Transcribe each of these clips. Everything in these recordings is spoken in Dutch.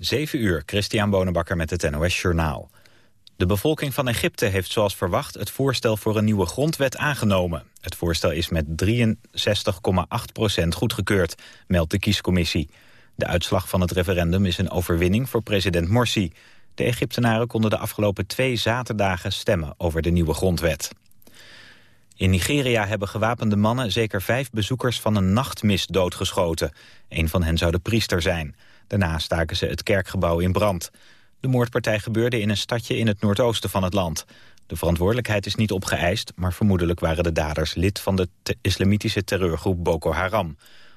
7 uur, Christian Bonenbakker met het NOS Journaal. De bevolking van Egypte heeft zoals verwacht het voorstel voor een nieuwe grondwet aangenomen. Het voorstel is met 63,8% goedgekeurd, meldt de kiescommissie. De uitslag van het referendum is een overwinning voor president Morsi. De Egyptenaren konden de afgelopen twee zaterdagen stemmen over de nieuwe grondwet. In Nigeria hebben gewapende mannen zeker vijf bezoekers van een nachtmis doodgeschoten. Een van hen zou de priester zijn. Daarna staken ze het kerkgebouw in brand. De moordpartij gebeurde in een stadje in het noordoosten van het land. De verantwoordelijkheid is niet opgeëist, maar vermoedelijk waren de daders lid van de islamitische terreurgroep Boko Haram.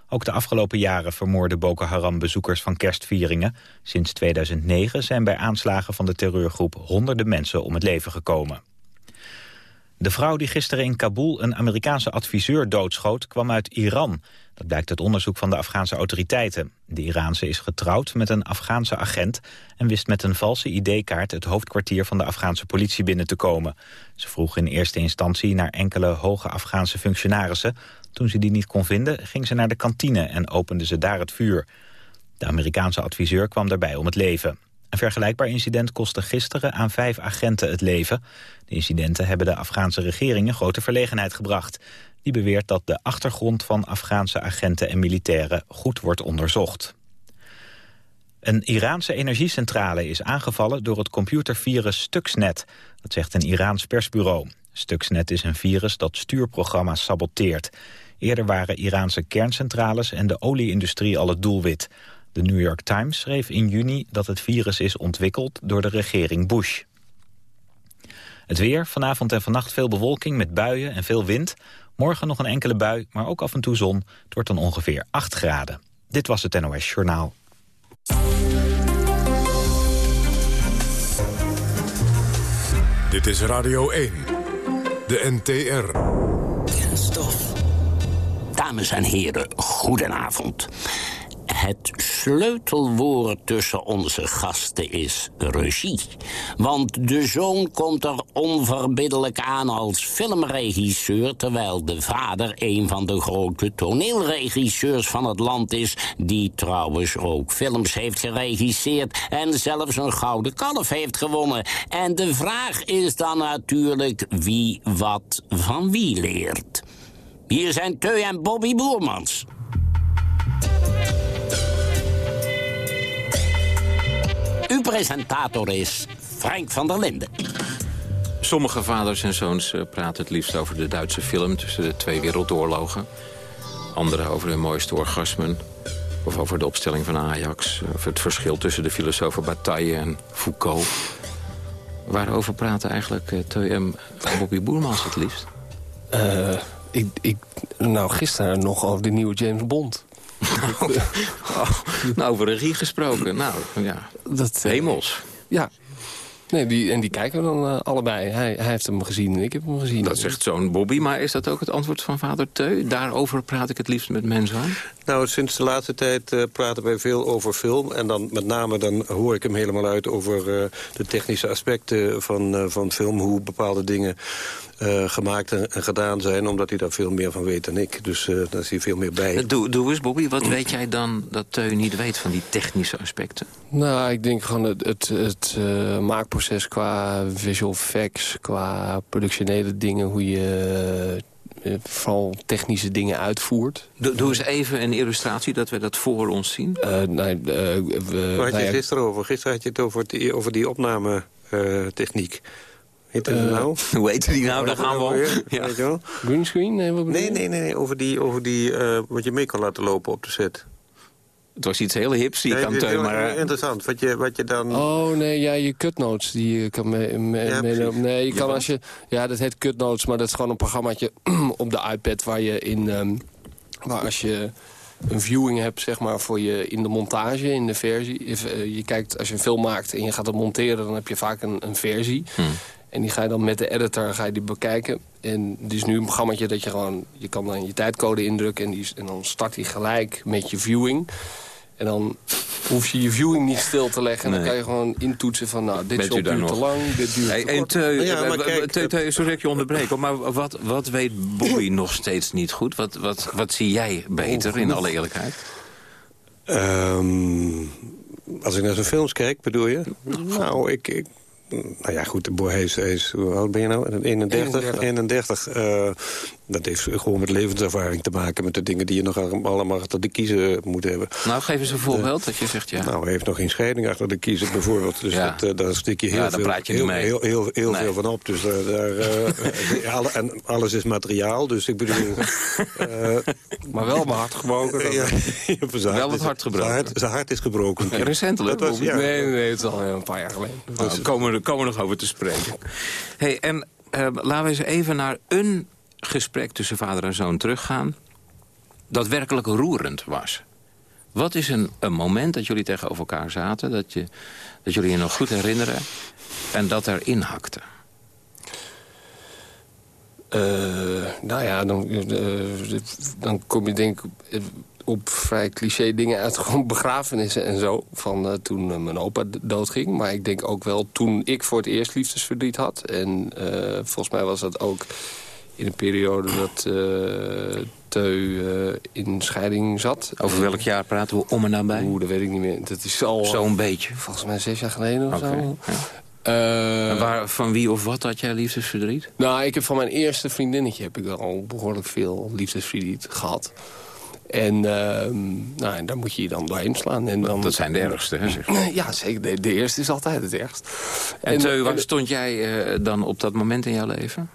Ook de afgelopen jaren vermoorden Boko Haram bezoekers van kerstvieringen. Sinds 2009 zijn bij aanslagen van de terreurgroep honderden mensen om het leven gekomen. De vrouw die gisteren in Kabul een Amerikaanse adviseur doodschoot... kwam uit Iran. Dat blijkt uit onderzoek van de Afghaanse autoriteiten. De Iraanse is getrouwd met een Afghaanse agent... en wist met een valse ID-kaart het hoofdkwartier van de Afghaanse politie binnen te komen. Ze vroeg in eerste instantie naar enkele hoge Afghaanse functionarissen. Toen ze die niet kon vinden, ging ze naar de kantine en opende ze daar het vuur. De Amerikaanse adviseur kwam daarbij om het leven. Een vergelijkbaar incident kostte gisteren aan vijf agenten het leven. De incidenten hebben de Afghaanse regering een grote verlegenheid gebracht. Die beweert dat de achtergrond van Afghaanse agenten en militairen goed wordt onderzocht. Een Iraanse energiecentrale is aangevallen door het computervirus Stuxnet. Dat zegt een Iraans persbureau. Stuxnet is een virus dat stuurprogramma's saboteert. Eerder waren Iraanse kerncentrales en de olieindustrie al het doelwit. De New York Times schreef in juni dat het virus is ontwikkeld door de regering Bush. Het weer, vanavond en vannacht veel bewolking met buien en veel wind. Morgen nog een enkele bui, maar ook af en toe zon. Het wordt dan ongeveer 8 graden. Dit was het NOS Journaal. Dit is Radio 1, de NTR. Kenstof. Dames en heren, goedenavond. Het sleutelwoord tussen onze gasten is regie. Want de zoon komt er onverbiddelijk aan als filmregisseur... terwijl de vader een van de grote toneelregisseurs van het land is... die trouwens ook films heeft geregisseerd... en zelfs een gouden kalf heeft gewonnen. En de vraag is dan natuurlijk wie wat van wie leert. Hier zijn Teu en Bobby Boermans. Uw presentator is Frank van der Linden. Sommige vaders en zoons eh, praten het liefst over de Duitse film... tussen de twee wereldoorlogen. Anderen over hun mooiste orgasmen. Of over de opstelling van Ajax. Of het verschil tussen de filosofen Bataille en Foucault. Waarover praten eigenlijk uh, en Bobby Boermans het liefst? Uh, ik, ik, nou, gisteren nog over de nieuwe James Bond. nou, over regie gesproken. Nou, ja. Dat, uh, Hemels. Ja. Nee, die, en die kijken we dan uh, allebei. Hij, hij heeft hem gezien en ik heb hem gezien. Dat zegt zo'n Bobby, maar is dat ook het antwoord van vader Teu? Daarover praat ik het liefst met mijn zoon. Nou, sinds de laatste tijd uh, praten wij veel over film. En dan met name dan hoor ik hem helemaal uit over uh, de technische aspecten van, uh, van film. Hoe bepaalde dingen gemaakt en, en, gedaan zijn. Omdat hij daar veel meer van weet dan ik. Dus daar is hij veel meer bij. Doe, doe eens, Bobby. Wat weet jij dan dat Teu niet weet van die technische aspecten? Nou, ik denk gewoon het, het, het maakproces qua visual effects. Qua productionele dingen. Hoe je uh, vooral technische dingen uitvoert. Doe, doe, eens even een illustratie, dat we dat voor ons zien. Uh, nee, uh, we, Waar had je gisteren over? Gisteren had je het over die, over die opnametechniek. Heet dat nou? Hoe heet die nou? Daar gaan we op. Ja. Greenscreen? Nee, wat nee, nee, nee, nee, over die, over die wat je mee kan laten lopen op de set. Het was iets heel hips, die kan Teun, maar... Interessant, wat je, wat je dan... Oh, nee, ja, je cutnotes die je kan mee, mee, ja, meenemen. Nee, je kan als je... Ja, dat heet cutnotes, maar dat is gewoon een programmaatje op de iPad... waar je in... Um, waar als je een viewing hebt, zeg maar, voor je in de montage, in de versie. Je kijkt, als je een film maakt en je gaat het monteren... dan heb je vaak een, een versie. Hmm. En die ga je dan met de editor ga je die bekijken. En dit is nu een programmaatje dat je gewoon... je kan dan je tijdcode indrukken en, die, en dan start hij gelijk met je viewing... En dan hoef je je viewing niet stil te leggen. En nee. dan kan je gewoon intoetsen van, nou, dit duurt te lang, dit duurt hey, te kort. En ja, sorry dat je onderbreken, maar wat, wat weet Bobby nog steeds niet goed? Wat, wat, wat zie jij beter, oh, in alle eerlijkheid? Um, als ik naar zijn films kijk, bedoel je? Nou, ik, ik nou ja, goed, de hij is, hoe oud ben je nou? 31? 31. Uh, dat heeft gewoon met levenservaring te maken... met de dingen die je nog allemaal achter de kiezen moet hebben. Nou, geef eens een voorbeeld dat je zegt ja. Nou, hij heeft nog geen scheiding achter de kiezen bijvoorbeeld. Dus ja. dat, uh, daar stik je heel, ja, veel, je heel, heel, heel, heel nee. veel van op. Dus uh, daar, uh, en alles is materiaal, dus ik bedoel... maar wel mijn hart gebroken. ja, wel het hart gebroken. Zijn hart, is gebroken. recentelijk? Was, nee, nee, het is al een paar jaar geleden. Nou, komen, we, komen we nog over te spreken. Hey, en laten we eens even naar een gesprek tussen vader en zoon teruggaan... dat werkelijk roerend was. Wat is een, een moment dat jullie tegenover elkaar zaten... Dat, je, dat jullie je nog goed herinneren en dat erin hakte? Uh, nou ja, dan, uh, dan kom je denk ik op vrij cliché dingen uit. Gewoon begrafenissen en zo. Van uh, toen mijn opa doodging. Maar ik denk ook wel toen ik voor het eerst liefdesverdriet had. En volgens mij was dat ook in een periode dat uh, Teu uh, in scheiding zat. Over welk jaar praten we om en nabij? Oeh, dat weet ik niet meer. Dat is al... Zo'n beetje? Volgens mij zes jaar geleden of zo. Ja. Uh, waar, van wie of wat had jij liefdesverdriet? Nou, ik heb van mijn eerste vriendinnetje heb ik al behoorlijk veel liefdesverdriet gehad. En, uh, nou, en daar moet je je dan doorheen slaan. En dan, dat zijn de ergste, hè? Zeg. Ja, zeker. De, de, eerste is altijd het ergst. En, en Teu, waar stond jij uh, dan op dat moment in jouw leven?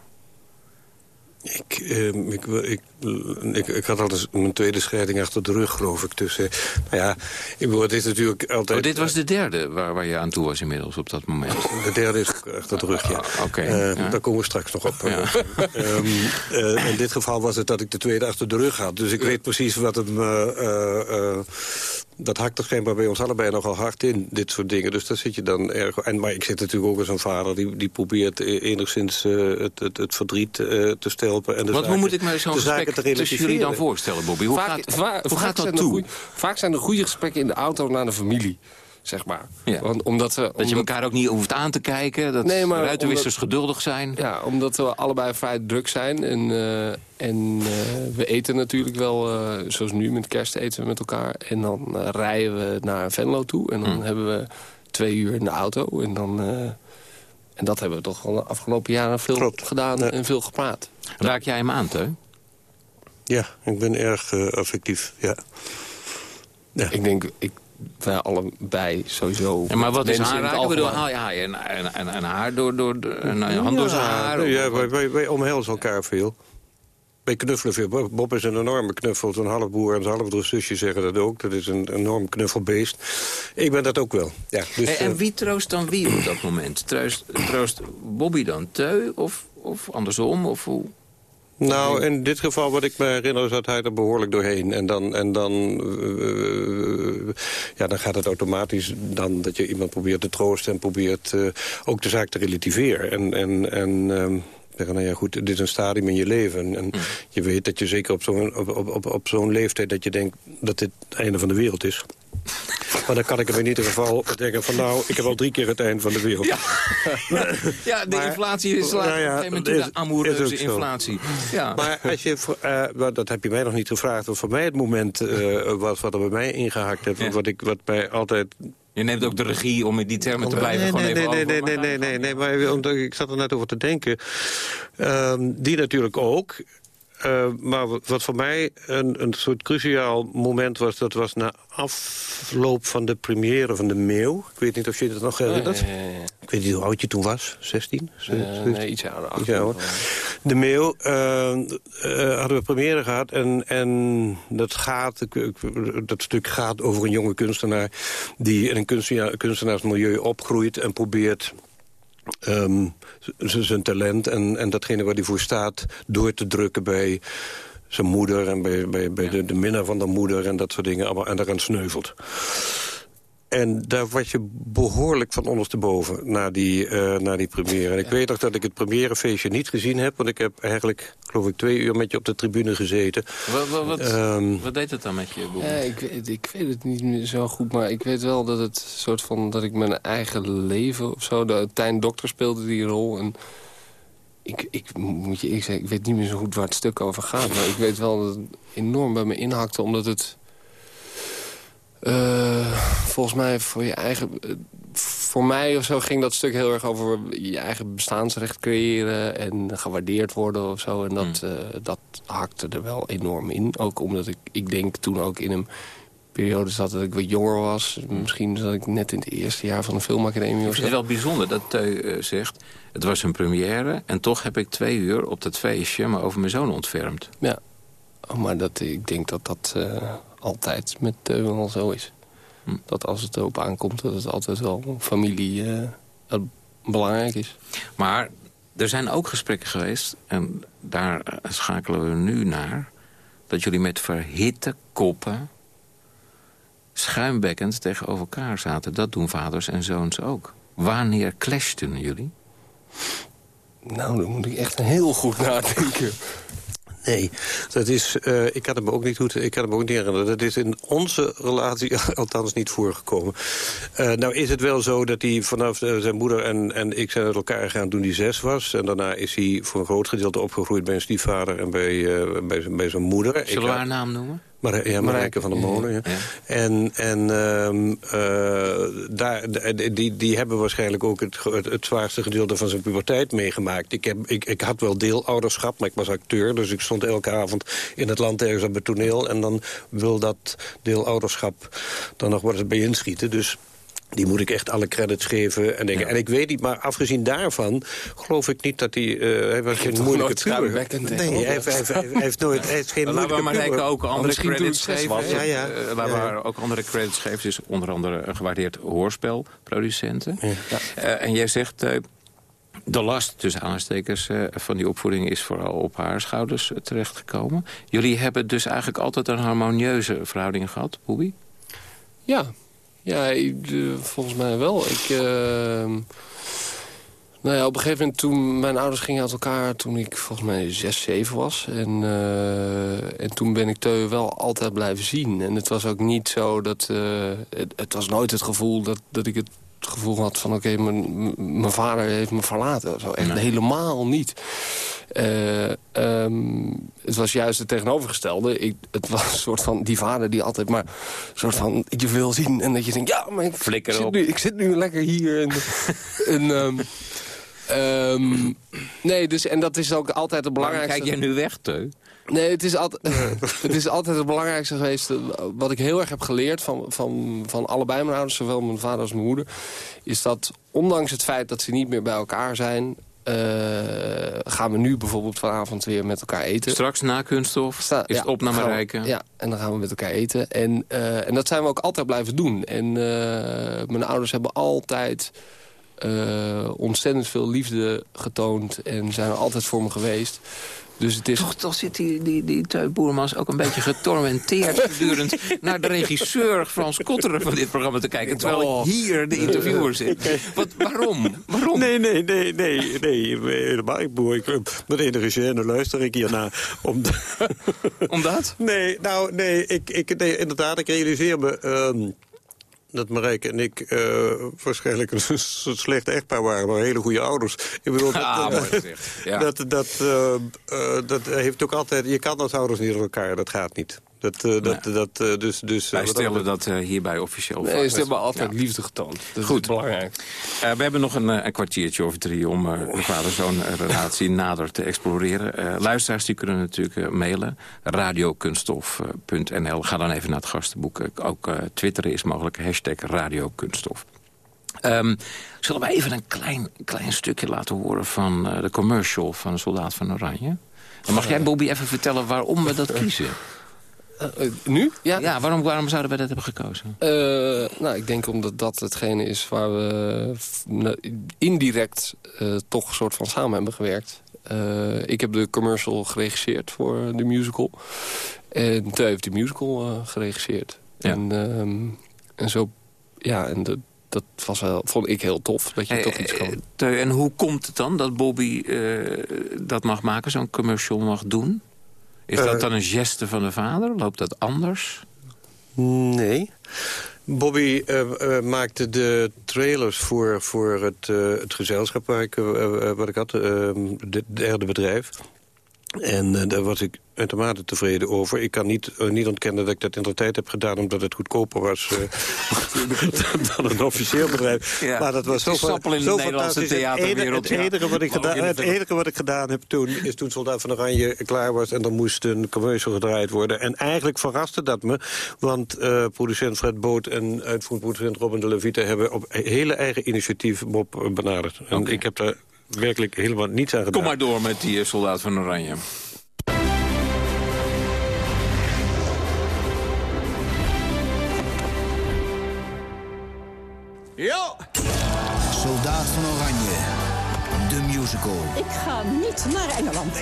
Ik, uh, ik, ik, ik, ik, had altijd mijn tweede scheiding achter de rug, geloof ik. Dus, uh, nou ja, ik bedoel, het is natuurlijk altijd... Oh, dit was de derde waar, waar je aan toe was inmiddels op dat moment? De derde is achter de rug, ja. Okay, uh, ja. Daar komen we straks nog op. Ja. um, in dit geval was het dat ik de tweede achter de rug had. Dus ik weet precies wat hem dat hakt er schijnbaar bij ons allebei nogal hard in, dit soort dingen. Dus daar zit je dan erg... En, maar ik zit natuurlijk ook als een vader die, die probeert e- enigszins uh, het, het, het, verdriet uh, te stelpen. En de Wat, zaken, hoe moet ik me zo'n gesprek tussen jullie dan voorstellen, Bobby? Hoe vaak, gaat, va hoe gaat dat toe? Goeie, vaak zijn er goede gesprekken in de auto naar de familie zeg maar. Ja. Want, omdat we, omdat... Dat je elkaar ook niet hoeft aan te kijken, dat nee, maar ruitenwissers geduldig zijn. Ja, omdat we allebei vrij druk zijn. En, uh, en uh, we eten natuurlijk wel, uh, zoals nu met kerst eten we met elkaar. En dan rijden we naar Venlo toe. En dan hm. hebben we twee uur in de auto. En, dan, en dat hebben we toch al de afgelopen jaren veel Klopt. gedaan ja. en veel gepraat. Raak jij hem aan, Teun? Ja, ik ben erg affectief, ja. ja. Ik denk, ik wij allebei sowieso... Ja, maar wat is aanraken? Ik bedoel, haal je en, en, en, haar door, door hand door zijn haar? Ja, wij, wij, wij omhelzen elkaar veel. Wij knuffelen veel. Bob is een enorme knuffel. Zijn halfboer en zijn halfbroer zusje zeggen dat ook. Dat is een enorm knuffelbeest. Ik ben dat ook wel. Ja, dus, hey, en wie troost dan wie op dat moment? Troost, troost Bobby dan Teu of, of andersom? Of hoe? Nou, in dit geval wat ik me herinner zat hij er behoorlijk doorheen. En dan, en dan, uh, ja, dan gaat het automatisch dan dat je iemand probeert te troosten... en probeert uh, ook de zaak te relativeren. En, en, en uh, zeggen, nou ja, goed, dit is een stadium in je leven. En mm. je weet dat je zeker op zo'n op, op, op, op zo'n leeftijd... dat je denkt dat dit het einde van de wereld is. Maar dan kan ik hem in ieder geval denken van nou, ik heb al drie keer het eind van de wereld. Ja, ja de inflatie is nou ja, een de amoureuze inflatie. Ja. Maar als je, uh, dat heb je mij nog niet gevraagd, wat voor mij het moment uh, was wat er bij mij ingehakt heeft. Ja. Wat, ik, wat mij altijd je neemt ook de regie om in die termen te blijven. Nee, nee, nee, nee, nee, nee, nee, nee, maar omdat, ik zat er net over te denken. Um, die natuurlijk ook. Uh, maar wat voor mij een, een soort cruciaal moment was... dat was na afloop van de première van De Meeuw. Ik weet niet of je dat nog herinnert. Nee, nee, nee. Ik weet niet hoe oud je toen was. 16? Uh, nee, iets ouder. Iets ouder. De Meeuw uh, hadden we première gehad. En, en dat, gaat, dat stuk gaat over een jonge kunstenaar... die in een kunstenaar, kunstenaarsmilieu opgroeit en probeert um, zijn talent en, en datgene waar hij voor staat... door te drukken bij zijn moeder en bij, bij, bij de, de minnaar van de moeder... en dat soort dingen, en daaraan sneuvelt. En daar was je behoorlijk van ondersteboven na die, uh, na die première. En ik weet nog dat ik het premièrefeestje niet gezien heb... want ik heb eigenlijk, geloof ik, twee uur met je op de tribune gezeten. Wat, wat, wat, um, wat deed het dan met je, Ja, ik, ik weet het niet meer zo goed, maar ik weet wel dat het soort van... dat ik mijn eigen leven of zo... De, Tijn Dokter speelde die rol en... Ik, ik, moet je ik zeggen, ik weet niet meer zo goed waar het stuk over gaat. Maar ik weet wel dat het enorm bij me inhakte, omdat het volgens mij voor je eigen... voor mij of zo ging dat stuk heel erg over je eigen bestaansrecht creëren... en gewaardeerd worden of zo. En dat, mm. dat hakte er wel enorm in. Ook omdat ik, ik denk toen ook in een periode zat dat ik wat jonger was. Misschien zat ik net in het eerste jaar van de filmacademie. Het is wel bijzonder dat Teu zegt... het was een première en toch heb ik twee uur op dat feestje... maar over mijn zoon ontfermd. Ja, oh, maar dat, ik denk dat dat uh, altijd met Teu wel zo is. Hm. Dat als het erop aankomt, dat het altijd wel familie uh, belangrijk is. Maar er zijn ook gesprekken geweest... en daar schakelen we nu naar... dat jullie met verhitte koppen schuimbekkend tegenover elkaar zaten. Dat doen vaders en zoons ook. Wanneer clashten jullie? Nou, dan moet ik echt heel goed nadenken. Nee, dat is, uh, ik kan hem ook niet goed, ik kan hem ook niet herinneren. Dat is in onze relatie althans niet voorgekomen. Uh, nou is het wel zo dat hij vanaf uh, zijn moeder en, en ik zijn uit elkaar gegaan toen hij zes was. En daarna is hij voor een groot gedeelte opgegroeid bij een stiefvader en bij, bij, bij zijn moeder. Zullen we haar naam noemen? Maar, ja, Marijke van der Molen. Ja. En, en uh, uh, daar, die, die hebben waarschijnlijk ook het, het, het, zwaarste gedeelte van zijn puberteit meegemaakt. Ik, heb, ik, ik had wel deelouderschap, maar ik was acteur. Dus ik stond elke avond in het land ergens op het toneel. En dan wil dat deelouderschap dan nog wat bij inschieten. Dus die moet ik echt alle credits geven. En, denken. en ik weet niet, maar afgezien daarvan... geloof ik niet dat hij... Uh, hij was geen moeilijke puber. Nee, hij heeft, hij, heeft, hij heeft nooit... Hij heeft geen moeilijke puber. Maar hij ook andere credits geven. Ja, ja. Uh, waar ja. we ook andere credits geven. is onder andere een gewaardeerd hoorspelproducenten. Ja. Uh, en jij zegt... de last, tussen aanstekers, van die opvoeding is vooral op haar schouders terechtgekomen. Jullie hebben dus eigenlijk altijd een harmonieuze verhouding gehad, Boebi? Ja, ja, volgens mij wel. Ik, uh, nou ja, op een gegeven moment toen mijn ouders gingen uit elkaar... toen ik volgens mij 6, 7 was. En, uh, en toen ben ik Teu wel altijd blijven zien. En het was ook niet zo dat... Het, het, was nooit het gevoel dat, dat ik het gevoel had van... oké, okay, mijn vader heeft me verlaten. Zo echt helemaal niet. Uh, um, het was juist het tegenovergestelde. Ik, het was een soort van die vader die altijd maar soort van je wil zien. En dat je denkt, ja, maar ik, Flikker ik, zit, nu, ik zit nu lekker hier. En, en um, um, nee, dus, en dat is ook altijd het belangrijkste. Waarom kijk jij nu weg, Teu? Nee, het is, altijd, het is altijd het belangrijkste geweest. Wat ik heel erg heb geleerd van, van, van allebei mijn ouders, zowel mijn vader als mijn moeder... is dat ondanks het feit dat ze niet meer bij elkaar zijn... Uh, gaan we nu bijvoorbeeld vanavond weer met elkaar eten. Straks na kunststof Sta is ja, het op naar Marijke. Ja, en dan gaan we met elkaar eten. En, uh, en dat zijn we ook altijd blijven doen. En uh, mijn ouders hebben altijd ontzettend veel liefde getoond... en zijn er altijd voor me geweest. Dus het is... toch, toch zit die, die, die Boermans ook een beetje getormenteerd... gedurend naar de regisseur Frans Kotteren van dit programma te kijken... terwijl oh. hier de interviewer zit. Wat, waarom? waarom? Nee, nee, nee, nee, nee. Helemaal, ik boer, ik, met enige gêne luister ik hiernaar. Om Omdat? Nee, nou, nee, ik, ik, nee, inderdaad, ik realiseer me... Um, dat Marijke en ik uh, waarschijnlijk een slecht echtpaar waren, maar hele goede ouders. Ik bedoel, ah, dat, dat, ja. dat, dat, uh, uh, dat heeft ook altijd... Je kan als ouders niet aan elkaar, dat gaat niet. Dat, uh, dat, nee. dat, uh, dus, dus, Wij stellen dat uh, hierbij officieel nee, voor. ze hebben altijd ja. liefde getoond. Dat Goed. is belangrijk. we hebben nog een, een, kwartiertje of drie om de vader-zoon relatie nader te exploreren. luisteraars die kunnen natuurlijk mailen. radiokunststof.nl Ga dan even naar het gastenboek. Ook twitteren is mogelijk. Hashtag radiokunststof. Um, zullen we even een klein, klein stukje laten horen van de commercial van de Soldaat van Oranje? Dan mag jij, Bobby, even vertellen waarom we dat kiezen? Uh, nu? Ja, ja waarom, waarom zouden we dat hebben gekozen? Uh, nou, ik denk omdat dat hetgene is waar we indirect uh, toch een soort van samen hebben gewerkt. ik heb de commercial geregisseerd voor de musical. En Teu heeft de musical geregisseerd. Ja. En, um, en zo, ja, en de, dat was wel, vond ik heel tof, dat je hey, toch iets kan. En hoe komt het dan dat Bobby dat mag maken, zo'n commercial mag doen? Is dat uh, dan een geste van de vader? Loopt dat anders? Nee. Bobby uh, uh, maakte de trailers voor, voor het, het gezelschap waar ik, wat ik had, het derde bedrijf. En daar was ik uitermate tevreden over. Ik kan niet, uh, niet ontkennen dat ik dat in de tijd heb gedaan... omdat het goedkoper was dan een officieel bedrijf. Ja, maar dat was zo, in zo de Nederlandse theaterwereld. Het, enige, wat ik gedaan, het enige wat ik gedaan heb toen... is toen Soldaat van Oranje klaar was... en dan moest een commercial gedraaid worden. En eigenlijk verraste dat me. Want producent Fred Boot en uitvoerend Robin de Levite... hebben op hele eigen initiatief Bob benaderd. En ik heb daar werkelijk helemaal niets aan gedaan. Kom maar door met die soldaat van Oranje. Musical. Ik ga niet naar Engeland.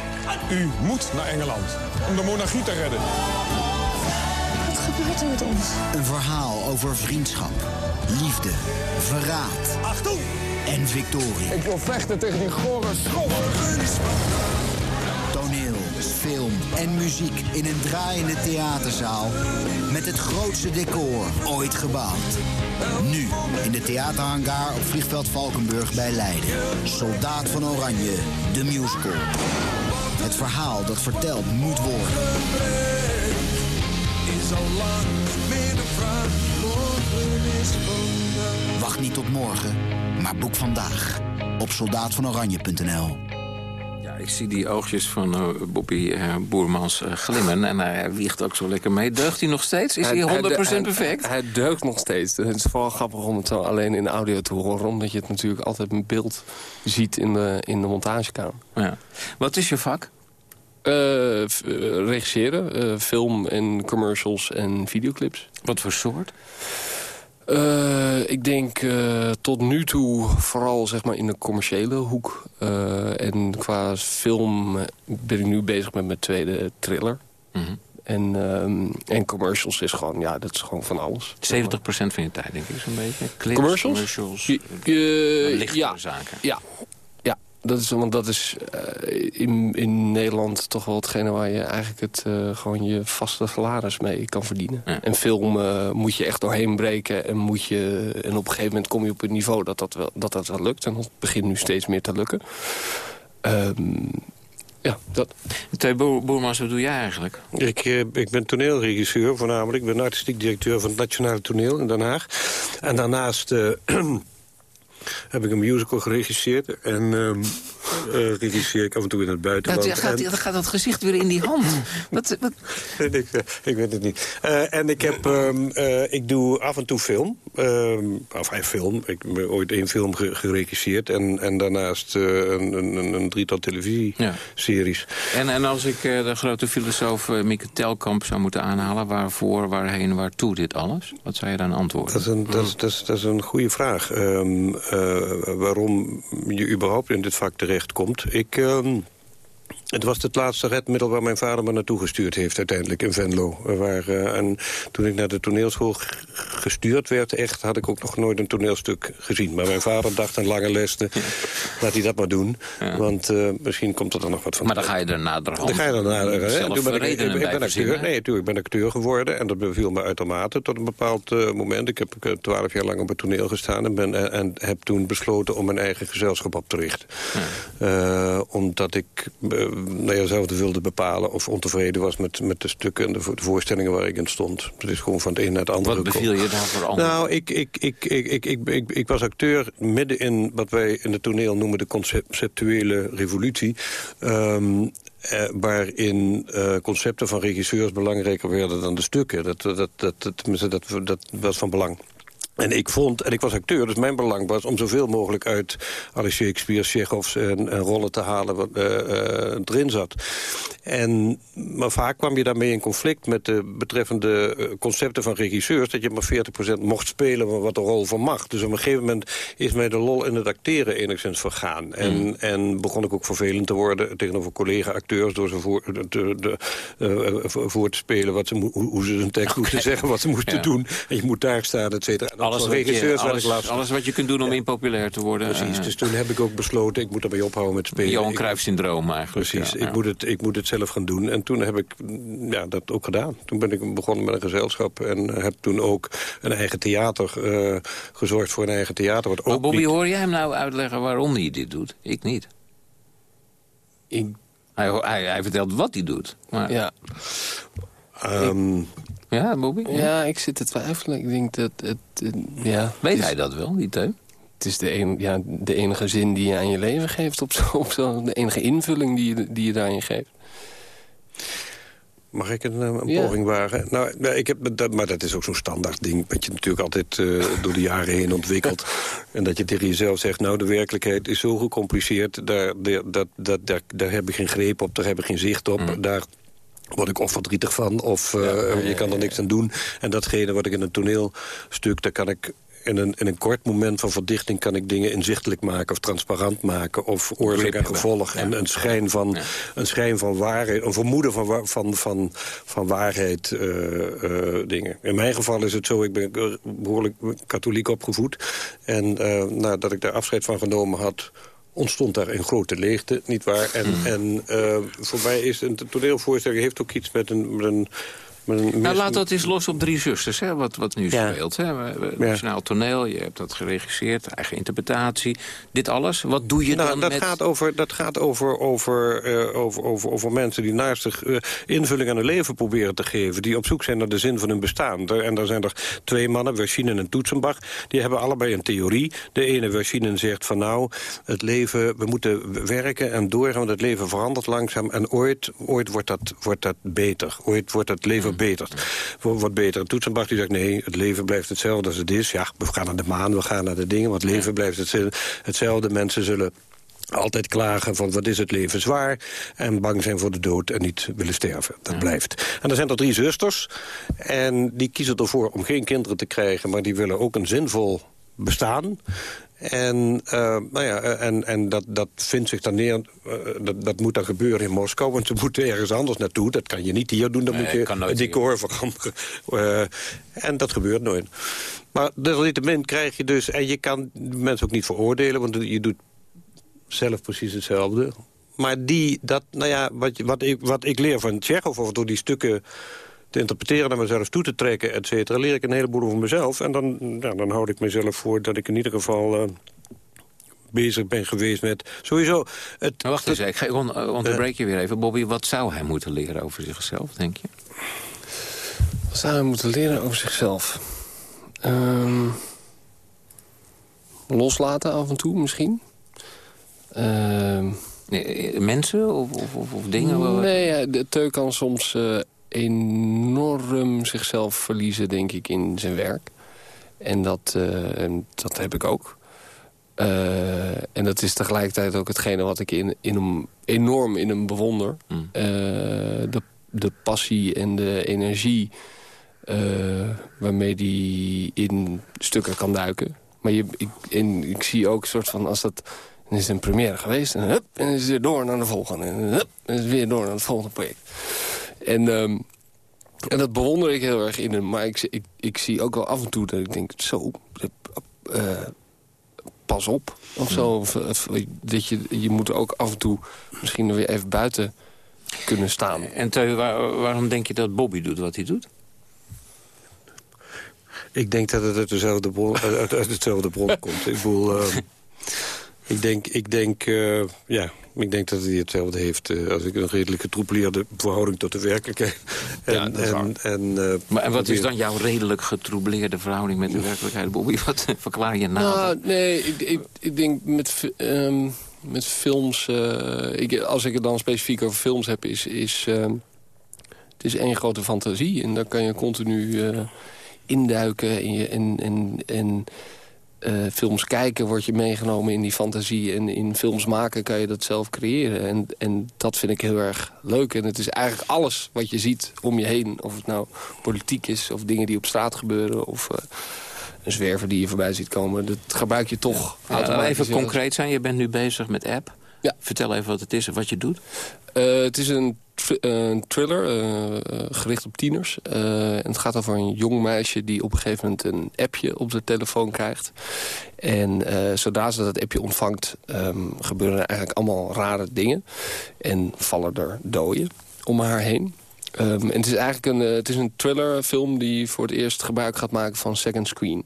U moet naar Engeland om de monarchie te redden. Wat gebeurt er met ons? Een verhaal over vriendschap, liefde, verraad. Achtung! En victorie. Ik wil vechten tegen die gore schop. Film en muziek in een draaiende theaterzaal. Met het grootste decor ooit gebouwd. Nu in de theaterhangar op vliegveld Valkenburg bij Leiden. Soldaat van Oranje, de musical. Het verhaal dat verteld moet worden. Wacht niet tot morgen, maar boek vandaag op soldaatvanoranje.nl. Ik zie die oogjes van uh, Bobby uh, Boermans uh, glimmen. En hij wiegt ook zo lekker mee. Deugt hij nog steeds? Is hij, hij 100% perfect? Hij, hij, deugt nog steeds. Het is vooral grappig om het zo alleen in audio te horen. Omdat je het natuurlijk altijd met beeld ziet in de, in de montagekamer. Ja. Wat is je vak? regisseren. film en commercials en videoclips. Wat voor soort? Uh, ik denk uh, tot nu toe vooral zeg maar, in de commerciële hoek. Uh, en qua film ben ik nu bezig met mijn tweede thriller. Mm -hmm. En, um, en commercials is gewoon, ja, dat is gewoon van alles. 70% van je tijd, denk ik, zo'n beetje. Clips, commercials? commercials ja, zaken. Ja. Dat is, want dat is uh, in, in Nederland toch wel hetgene waar je eigenlijk het, uh, gewoon je vaste salaris mee kan verdienen. Ja. En film uh, moet je echt doorheen breken en, moet je, en op een gegeven moment kom je op een niveau dat dat wel, dat dat wel lukt. En dat begint nu steeds meer te lukken. Um, ja, dat. Boer, Boermans, wat doe jij eigenlijk? Ik, eh, ik ben toneelregisseur voornamelijk. Ik ben artistiek directeur van het Nationale Toneel in Den Haag. En daarnaast... Heb ik een musical geregisseerd. En um, uh, regisseer ik af en toe in het buitenland. Dat, gaat, en... gaat dat gezicht weer in die hand. wat, wat... ik, ik weet het niet. Uh, en ik, heb, um, uh, ik doe af en toe film. Um, of hij film. Ik heb ooit één film geregisseerd. En, en daarnaast een, een, een, drietal televisieseries. Ja. En, en als ik de grote filosoof Mieke Telkamp zou moeten aanhalen... waarvoor, waarheen, waartoe dit alles? Wat zou je dan antwoorden? Dat is een, dat is, dat is, dat is een goede vraag. Um, waarom je überhaupt in dit vak terecht terechtkomt. Ik... Um het was het laatste redmiddel waar mijn vader me naartoe gestuurd heeft uiteindelijk in Venlo. Waar, uh, en toen ik naar de toneelschool gestuurd werd, echt, had ik ook nog nooit een toneelstuk gezien. Maar mijn vader dacht een lange les, ja. laat hij dat maar doen. Ja. Want uh, misschien komt er dan nog wat van. Maar dan ga je er naderhand. Dan ga je er nader. Zelf ben ik, ik, ik, ben acteur. Nee, natuurlijk, ik ben acteur geworden. En dat beviel me uitermate tot een bepaald uh, moment. Ik heb twaalf jaar lang op het toneel gestaan. En, ben, en, en heb toen besloten om mijn eigen gezelschap op te richten. Ja. omdat ik eh, nou ja, zelf wilde bepalen of ontevreden was met, met de stukken en de, voorstellingen waar ik in stond. Het is gewoon van het een naar het andere. Wat beviel je daar voor? Nou, ik, ik, ik, ik, ik, ik, ik, was acteur midden in wat wij in het toneel noemen de conceptuele revolutie. Ehm, eh, waarin eh, concepten van regisseurs belangrijker werden dan de stukken. Dat, dat, dat, dat, dat, dat was van belang. En ik vond, en ik was acteur, dus mijn belang was om zoveel mogelijk uit alle Shakespeare, Chekhovs en, en rollen te halen wat uh, uh, erin zat. En, maar vaak kwam je daarmee in conflict met de betreffende concepten van regisseurs, dat je maar 40% mocht spelen wat de rol van mag. Dus op een gegeven moment is mij de lol in het acteren enigszins vergaan. En, mm. en begon ik ook vervelend te worden tegenover collega-acteurs door ze voor, de, de, uh, voor te spelen wat ze, hoe, hoe ze hun tekst okay. moesten zeggen, wat ze moesten ja. doen. En je moet daar staan, et cetera alles wat, je, alles, alles wat je kunt doen om ja. impopulair te worden. Precies, uh, dus toen heb ik ook besloten, ik moet ermee ophouden met spelen. Johan Cruijff-syndroom eigenlijk. Precies, ja, ik, Moet het, ik moet het zelf gaan doen. En toen heb ik ja, dat ook gedaan. Toen ben ik begonnen met een gezelschap en heb toen ook een eigen theater uh, gezorgd voor een eigen theater. Wat maar ook Bobby, niet... hoor jij hem nou uitleggen waarom hij dit doet? Ik niet. Ik Hij, hij, hij vertelt wat hij doet. Maar... Ja. Um, ja, Bobby? Ja. ik zit te twijfelen. Ik denk dat het... ja, Weet hij dat wel, die teun? Het is de, een, ja, de enige zin die je aan je leven geeft. Op zo, op zo, de enige invulling die je, die je daarin geeft. Mag ik een, een poging wagen? Nou, ik heb, dat, maar dat is ook zo'n standaard ding... wat je natuurlijk altijd uh, door de jaren heen ontwikkelt. en dat je tegen jezelf zegt... nou, de werkelijkheid is zo gecompliceerd... daar, dat, dat, daar, daar heb ik geen greep op, daar heb ik geen zicht op... Mm. Daar word ik of verdrietig van, of uh, je kan er niks aan doen. En datgene wat ik in een toneelstuk, daar kan ik in een, in een kort moment van verdichting kan ik dingen inzichtelijk maken... of transparant maken, of oorzaak en gevolg. En een schijn van, een schijn van waarheid, een vermoeden van, van, van, van waarheid uh, uh, dingen. In mijn geval is het zo, ik ben behoorlijk katholiek opgevoed. En uh, nadat ik daar afscheid van genomen had ontstond daar een grote leegte, nietwaar? En, en uh, voor mij is een toneelvoorstelling heeft ook iets met een, met een nou, laat dat eens los op Drie Zusters, hè, wat, wat nu speelt. Hè. Nationaal toneel, je hebt dat geregisseerd, eigen interpretatie. Dit alles, wat doe je nou, dan dat met... Gaat over, dat gaat over, over, uh, over, over, over mensen die naast zich uh, invulling aan hun leven proberen te geven. Die op zoek zijn naar de zin van hun bestaan. En daar zijn er twee mannen, Verschinen en Toetsenbach. Die hebben allebei een theorie. De ene, Verschinen, zegt van nou, het leven, we moeten werken en doorgaan. Want het leven verandert langzaam. En ooit, ooit wordt, dat, wordt dat beter. Ooit wordt het leven beter. Wat beter. En Toetsenbach die zegt, nee, het leven blijft hetzelfde als het is. Ja, we gaan naar de maan, we gaan naar de dingen. Want het leven blijft hetzelfde. Mensen zullen altijd klagen van wat is het leven zwaar... en bang zijn voor de dood en niet willen sterven. Dat blijft. En er zijn er drie zusters. En die kiezen ervoor om geen kinderen te krijgen... maar die willen ook een zinvol bestaan. En, uh, nou ja, eh, en, en dat, dat vindt zich dan neer, uh, dat, dat moet dan gebeuren in Moskou... want ze moeten ergens anders naartoe. Dat kan je niet hier doen, dan moet je het decor veranderen. Uh, en dat gebeurt nooit. Maar desalniettemin krijg je dus... en je kan mensen ook niet veroordelen... want je doet zelf precies hetzelfde. Maar die, dat, nou ja, wat, wat, ik, wat ik leer van Tsjechov... of door die stukken te interpreteren, naar mezelf toe te trekken, et cetera... leer ik een heleboel over mezelf. En dan, ja, dan houd ik mezelf voor dat ik in ieder geval... Uh, bezig ben geweest met sowieso... Het, maar wacht eens, ik ga onderbreek je weer even. Bobby, wat zou hij moeten leren over zichzelf, denk je? Wat zou hij moeten leren over zichzelf? Um, loslaten af en toe misschien. Nee, mensen of, of, of, dingen? Nee, de teuk kan soms uh, enorm zichzelf verliezen, denk ik, in zijn werk. En dat, uh, en dat heb ik ook. Uh, en dat is tegelijkertijd ook hetgene wat ik in, in hem, enorm in hem bewonder. Mm. Uh, de, de passie en de energie waarmee die in stukken kan duiken. Maar je, ik, in, ik zie ook een soort van, als dat... Dan is een première geweest en, hup, en is weer door naar de volgende. En, hup, en is weer door naar het volgende project. En, um, en dat bewonder ik heel erg in hem. Maar ik, ik, ik zie ook wel af en toe dat ik denk... zo, uh, pas op. Of zo. Of, of, dat je, je moet ook af en toe misschien weer even buiten kunnen staan. En Teu, waar, waarom denk je dat Bobby doet wat hij doet? Ik denk dat het uit dezelfde bron, uit, uit dezelfde bron komt. Ik bedoel... Uh, ik denk, ik denk, uh, ja, ik denk dat hij hetzelfde heeft uh, als ik een redelijk getroubleerde verhouding tot de werkelijkheid. En, ja, en, en, uh, maar en wat is dan jouw redelijk getroubleerde verhouding met de werkelijkheid, Bobby? Wat verklaar je nou? nou nee, ik, ik, ik denk met, um, met films, ik, als ik het dan specifiek over films heb, is, is ehm, het is één grote fantasie. En dan kan je continu induiken in je, en, en, en uh, films kijken word je meegenomen in die fantasie. En in films maken kan je dat zelf creëren. En, en dat vind ik heel erg leuk. En het is eigenlijk alles wat je ziet om je heen. Of het nou politiek is, of dingen die op straat gebeuren... of uh, een zwerver die je voorbij ziet komen. Dat gebruik je toch ja. Even concreet zijn, je bent nu bezig met app. Ja. Vertel even wat het is en wat je doet. Uh, het is een een thriller, uh, gericht op tieners. En het gaat over een jong meisje die op een gegeven moment een appje op de telefoon krijgt. En zodra ze dat appje ontvangt, um, gebeuren er eigenlijk allemaal rare dingen. En vallen er doden om haar heen. Um, en het is eigenlijk een, het is een thrillerfilm die voor het eerst gebruik gaat maken van second screen.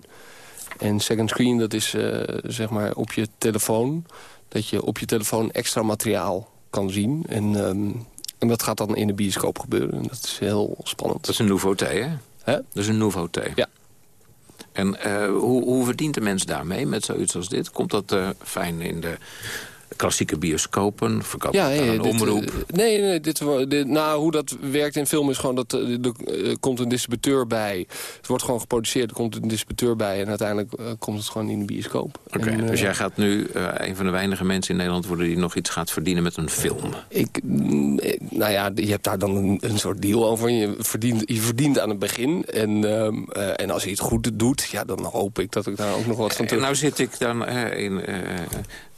En second screen, dat is zeg maar op je telefoon... dat je op je telefoon extra materiaal kan zien. En, ehm, en dat gaat dan in de bioscoop gebeuren. En dat is heel spannend. Dat is een nouveauté, hè? Hè? Dat is een nouveauté. Ja. En uh, hoe, hoe verdient de mens daarmee met zoiets als dit? Komt dat uh, fijn in de klassieke bioscopen? Verkoopt ja, nee, een omroep? Uh, nee, nee dit, dit, nou, hoe dat werkt in film is gewoon dat er komt een distributeur bij. Het wordt gewoon geproduceerd, er komt een distributeur bij... en uiteindelijk komt het gewoon in de bioscoop. Oké, dus jij gaat nu een van de weinige mensen in Nederland... worden die nog iets gaat verdienen met een film? Ik, mm, nou ja, je hebt daar dan een, een soort deal over. Je verdient, je verdient aan het begin. En, uh, en als je het goed doet, ja, dan hoop ik dat ik daar ook nog wat van terug... En nou zit ik dan in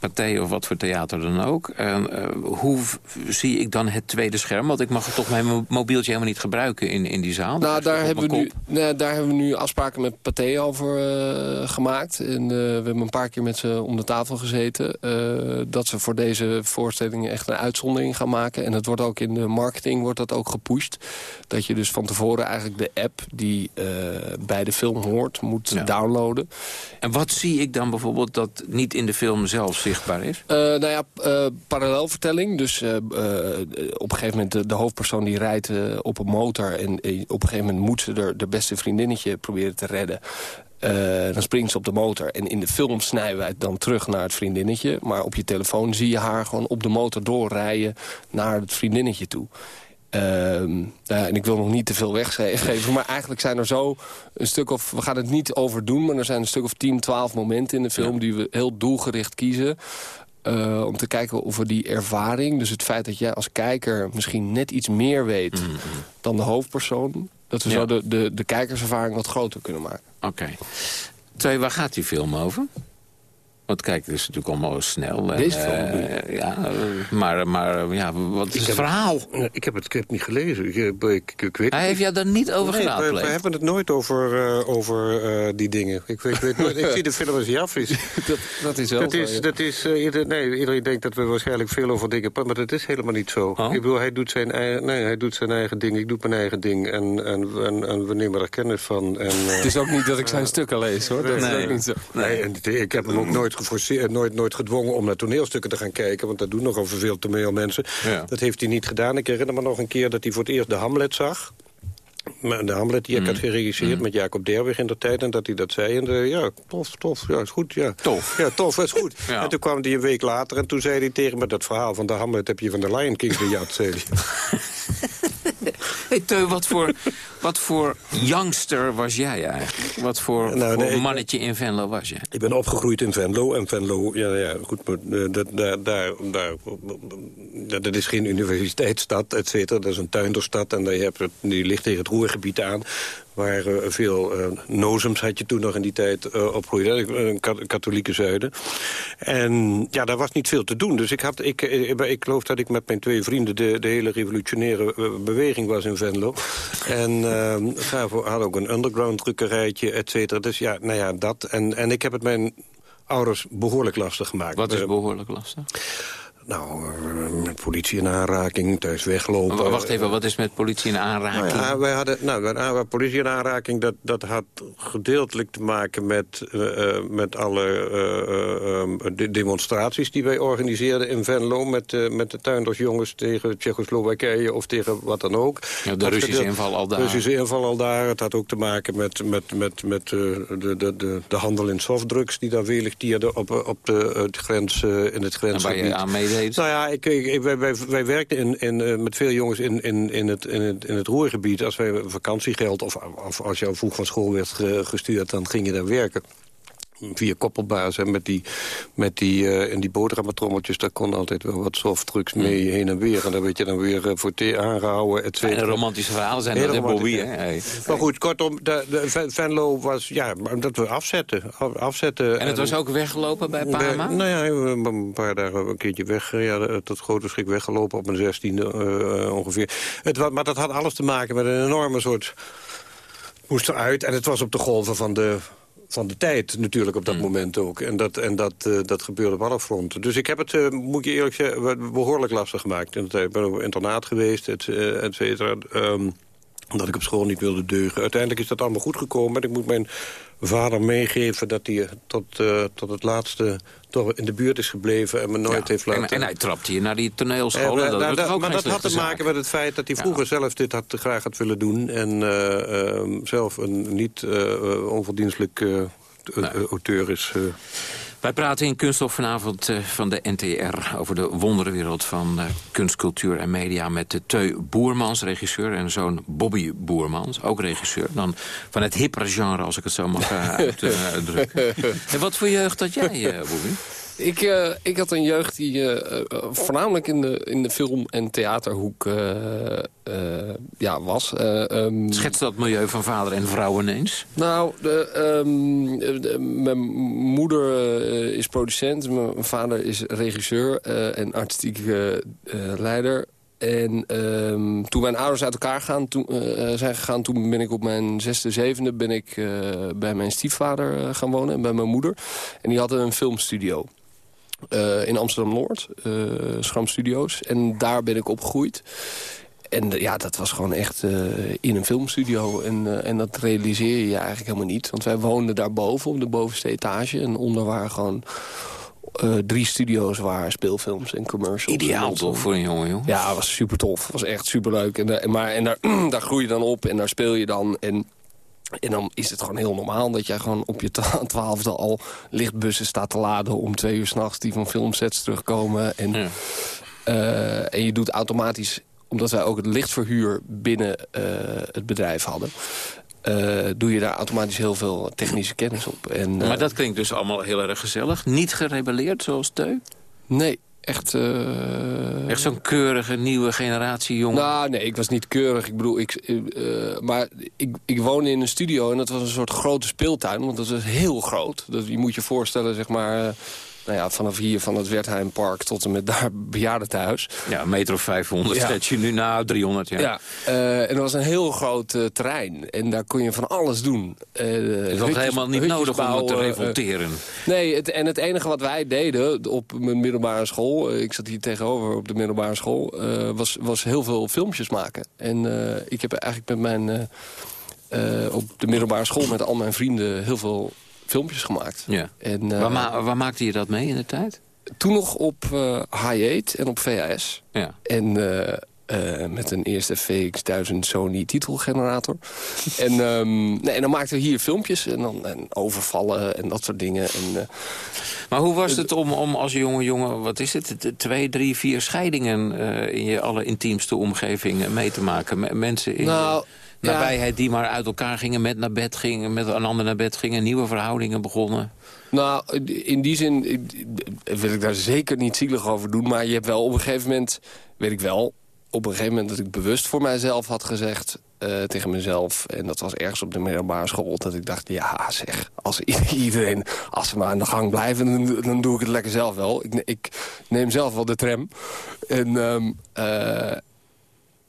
pathé of wat voor theater dan ook. En, uh, hoe zie ik dan het tweede scherm? Want ik mag toch mijn mobieltje helemaal niet gebruiken in, in die zaal. Nou, daar hebben, we nu, daar hebben we nu afspraken met pathé over uh, gemaakt. En uh, we hebben een paar keer met ze om de tafel gezeten. dat ze voor deze voorstelling echt een uitzondering gaan maken. En het wordt ook in de marketing wordt dat ook gepusht. Dat je dus van tevoren eigenlijk de app die bij de film hoort moet downloaden. En wat zie ik dan bijvoorbeeld dat niet in de film zelf zit? Uh, nou ja, uh, parallelvertelling. Dus uh, op een gegeven moment de, hoofdpersoon die rijdt op een motor... en op een gegeven moment moet ze er de beste vriendinnetje proberen te redden. dan springt ze op de motor. En in de film snijden wij dan terug naar het vriendinnetje. Maar op je telefoon zie je haar gewoon op de motor doorrijden... naar het vriendinnetje toe. Ehm, nou en ik wil nog niet te veel weggeven, maar eigenlijk zijn er zo een stuk of... we gaan het niet overdoen, maar er zijn een stuk of 10, 12 momenten in de film... die we heel doelgericht kiezen. Uh, om te kijken of we die ervaring, dus het feit dat jij als kijker... misschien net iets meer weet mm-hmm. dan de hoofdpersoon... dat we zo de, de, de kijkerservaring wat groter kunnen maken. Oké. Okay. waar gaat die film over? Want kijk, het is natuurlijk allemaal snel. Deze film? Uh, ja, maar, maar ja, wat is ik het verhaal? ik, heb het, ik heb het niet gelezen. Ik, ik, ik weet Hij heeft jou daar niet over nee, we, we, hebben het nooit over, uh, over uh, die dingen. Ik, weet, weet nooit, ik zie de film als hij af is. dat, dat is wel dat is, dat is, ieder, nee, Iedereen denkt dat we waarschijnlijk veel over dingen... maar dat is helemaal niet zo. Oh? Ik bedoel, hij doet, zijn eigen, nee, hij doet zijn eigen ding, ik doe mijn eigen ding. En, en, en, en we nemen er kennis van. En, het is ook niet dat ik zijn stukken lees, hoor. Dat nee, is ook niet zo. Nee, en ik heb hem ook nooit geforceerd, nooit, nooit gedwongen om naar toneelstukken te gaan kijken. Want dat doen nogal veel toneelmensen. Ja. Dat heeft hij niet gedaan. Ik herinner me nog een keer dat hij voor het eerst de Hamlet zag. De Hamlet die ik had mm. geregisseerd mm. met Jacob Derwig in de tijd. En dat hij dat zei. En de, ja, tof, tof, ja, is goed. Ja. Tof. Ja, tof, is goed. En toen kwam hij een week later en toen zei hij tegen me... dat verhaal van de Hamlet heb je van de Lion King gejat, zei hij. hey, Teu, wat voor, wat voor youngster was jij eigenlijk? Wat voor, nou, nee, mannetje in Venlo was je? Ik ben opgegroeid in Venlo. En Venlo, ja, ja goed, maar, uh, dat, daar, daar, daar, dat is geen universiteitsstad, et cetera. Dat is een tuinderstad en hebt het, die ligt tegen het Roergebied aan waar uh, veel uh, nozems had je toen nog in die tijd uh, opgroeide. Een katholieke zuiden. En ja, daar was niet veel te doen. Dus ik, had, ik, ik, ik geloof dat ik met mijn twee vrienden... de, de hele revolutionaire beweging was in Venlo. En uh, had ook een underground drukkerijtje, et cetera. Dus ja, nou ja, dat. En, en ik heb het mijn ouders behoorlijk lastig gemaakt. Wat is behoorlijk lastig? Nou, eh, met politie in aanraking, thuis weglopen. Maar wacht even, wat is met politie in aanraking? Nou ja, wij hadden, nou, politie in aanraking, dat, dat had gedeeltelijk te maken met, uh, met alle uh, demonstraties die wij organiseerden in Venlo... met, met de tuindersjongens tegen Tsjechoslowakije of tegen wat dan ook. Ja, de Russische inval al daar. De Russische inval al daar. Het had ook te maken met, met, met, met de, de, de, de handel in softdrugs... die daar welig tierden op, op de, grens, in het grensgebied. En waar je aan nou ja, ik, ik, wij, wij, wij werkten in, in, uh, met veel jongens in, in, in, het, in, het, in het roergebied. Als wij vakantiegeld of, of als je vroeg van school werd gestuurd, dan ging je daar werken via koppelbaas. En met die, met die, uh, en die boterhammetrommeltjes, daar kon altijd wel wat softdrugs mee heen en weer. En dan werd je dan weer uh, voor thee aangehouden, et cetera. En romantische verhalen zijn dat, Bobby, hè? Maar goed, kortom, de, de Venlo was, ja, dat we afzetten. afzetten en het was ook weggelopen bij Parma? nou ja, een paar dagen een keertje weg. Ja, tot grote schrik weggelopen op mijn zestiende uh, ongeveer. Het, maar dat had alles te maken met een enorme soort... moest eruit en het was op de golven van de van de tijd natuurlijk op dat hmm. moment ook. En dat, en dat, uh, dat gebeurde op alle fronten. Dus ik heb het, uh, moet je eerlijk zeggen, behoorlijk lastig gemaakt. Ik ben op internaat geweest, et, uh, et cetera. Um, dat ik op school niet wilde deugen. Uiteindelijk is dat allemaal goed gekomen. En ik moet mijn vader meegeven dat hij tot, uh, tot het laatste toch in de buurt is gebleven en me nooit heeft laten... En, en hij trapte je naar die toneelschool. Eh, dat dat, maar dat had te maken met het feit dat hij vroeger zelf dit had, graag had willen doen. En uh, zelf een niet onverdienstelijk auteur is... Wij praten in Kunststof vanavond uh, van de NTR... over de wonderenwereld van uh, kunst, cultuur en media... met de Teu Boermans, regisseur, en zoon Bobby Boermans, ook regisseur. Dan van het hippere genre, als ik het zo mag uitdrukken. en wat voor jeugd had jij, Bobby? Ik, uh, ik had een jeugd die uh, voornamelijk in de, in de film- en theaterhoek ja, was. Um, Schets dat milieu van vader en vrouw ineens? Nou, de, um, mijn moeder is producent, mijn vader is regisseur en artistiek leider. En um, toen mijn ouders uit elkaar gaan, toen, uh, zijn gegaan... toen ben ik op mijn zesde, zevende ben ik, uh, bij mijn stiefvader gaan wonen... en bij mijn moeder. En die hadden een filmstudio. Uh, in Amsterdam-Noord, uh, Schram Studios. En daar ben ik opgegroeid. En ja, dat was gewoon echt uh, in een filmstudio. En, en dat realiseer je eigenlijk helemaal niet. Want wij woonden daarboven, op de bovenste etage. En onder waren gewoon drie studio's waar speelfilms en commercials. Ideaal toch voor een jongen, joh? Ja, was super tof. was echt super leuk. En, maar, en daar, daar groei je dan op en daar speel je dan. En en dan is het gewoon heel normaal dat jij gewoon op je twaalfde al lichtbussen staat te laden... om twee uur s'nachts die van filmsets terugkomen. En, ja. uh, en je doet automatisch, omdat wij ook het lichtverhuur binnen uh, het bedrijf hadden... Uh, doe je daar automatisch heel veel technische kennis op. En, maar dat klinkt dus allemaal heel erg gezellig. Niet gerebelleerd zoals Teu? Nee, echt... Uh... Echt zo'n keurige nieuwe generatie jongen? Nou, nee, ik was niet keurig. Ik bedoel, ik, uh, maar ik, ik woonde in een studio en dat was een soort grote speeltuin. Want dat was heel groot. Dat, je moet je voorstellen, zeg maar... Nou ja, vanaf hier van het Wertheimpark tot en met daar bejaardentehuis. Ja, meter of 500 ja. je nu na nou, 300, ja. ja uh, en dat was een heel groot uh, terrein. En daar kon je van alles doen. Uh, het was helemaal niet nodig om te revolteren. nee, het, en het enige wat wij deden op mijn middelbare school... ik zat hier tegenover op de middelbare school... was, was heel veel filmpjes maken. En ik heb eigenlijk met mijn... op de middelbare school met al mijn vrienden heel veel filmpjes gemaakt. Ja. En, uh, waar, ma waar, maakte je dat mee in de tijd? Toen nog op uh, H8 en op VHS. Ja. En uh, met een eerste VX1000 Sony titelgenerator. en, um, nee, en dan maakten we hier filmpjes en, dan, en overvallen en dat soort dingen. En, maar hoe was het om, om als jonge jongen, wat is het, twee, drie, vier scheidingen in je alle intiemste omgeving mee te maken? Mensen in nou, nabijheid die maar uit elkaar gingen, met naar bed gingen, met een ander naar bed gingen, nieuwe verhoudingen begonnen? Nou, in die zin wil ik daar zeker niet zielig over doen, maar je hebt wel op een gegeven moment, weet ik wel, op een gegeven moment dat ik bewust voor mijzelf had gezegd uh, tegen mezelf, en dat was ergens op de middelbare school, dat ik dacht, ja zeg, als iedereen, als ze maar aan de gang blijven, dan, dan doe ik het lekker zelf wel. Ik, ik neem zelf wel de tram. En, um, uh,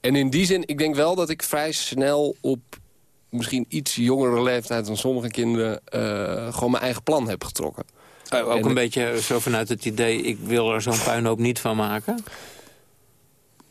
en in die zin, ik denk wel dat ik vrij snel op misschien iets jongere leeftijd dan sommige kinderen... Uh, gewoon mijn eigen plan heb getrokken. Uh, ook en een beetje zo vanuit het idee, ik wil er zo'n puinhoop niet van maken?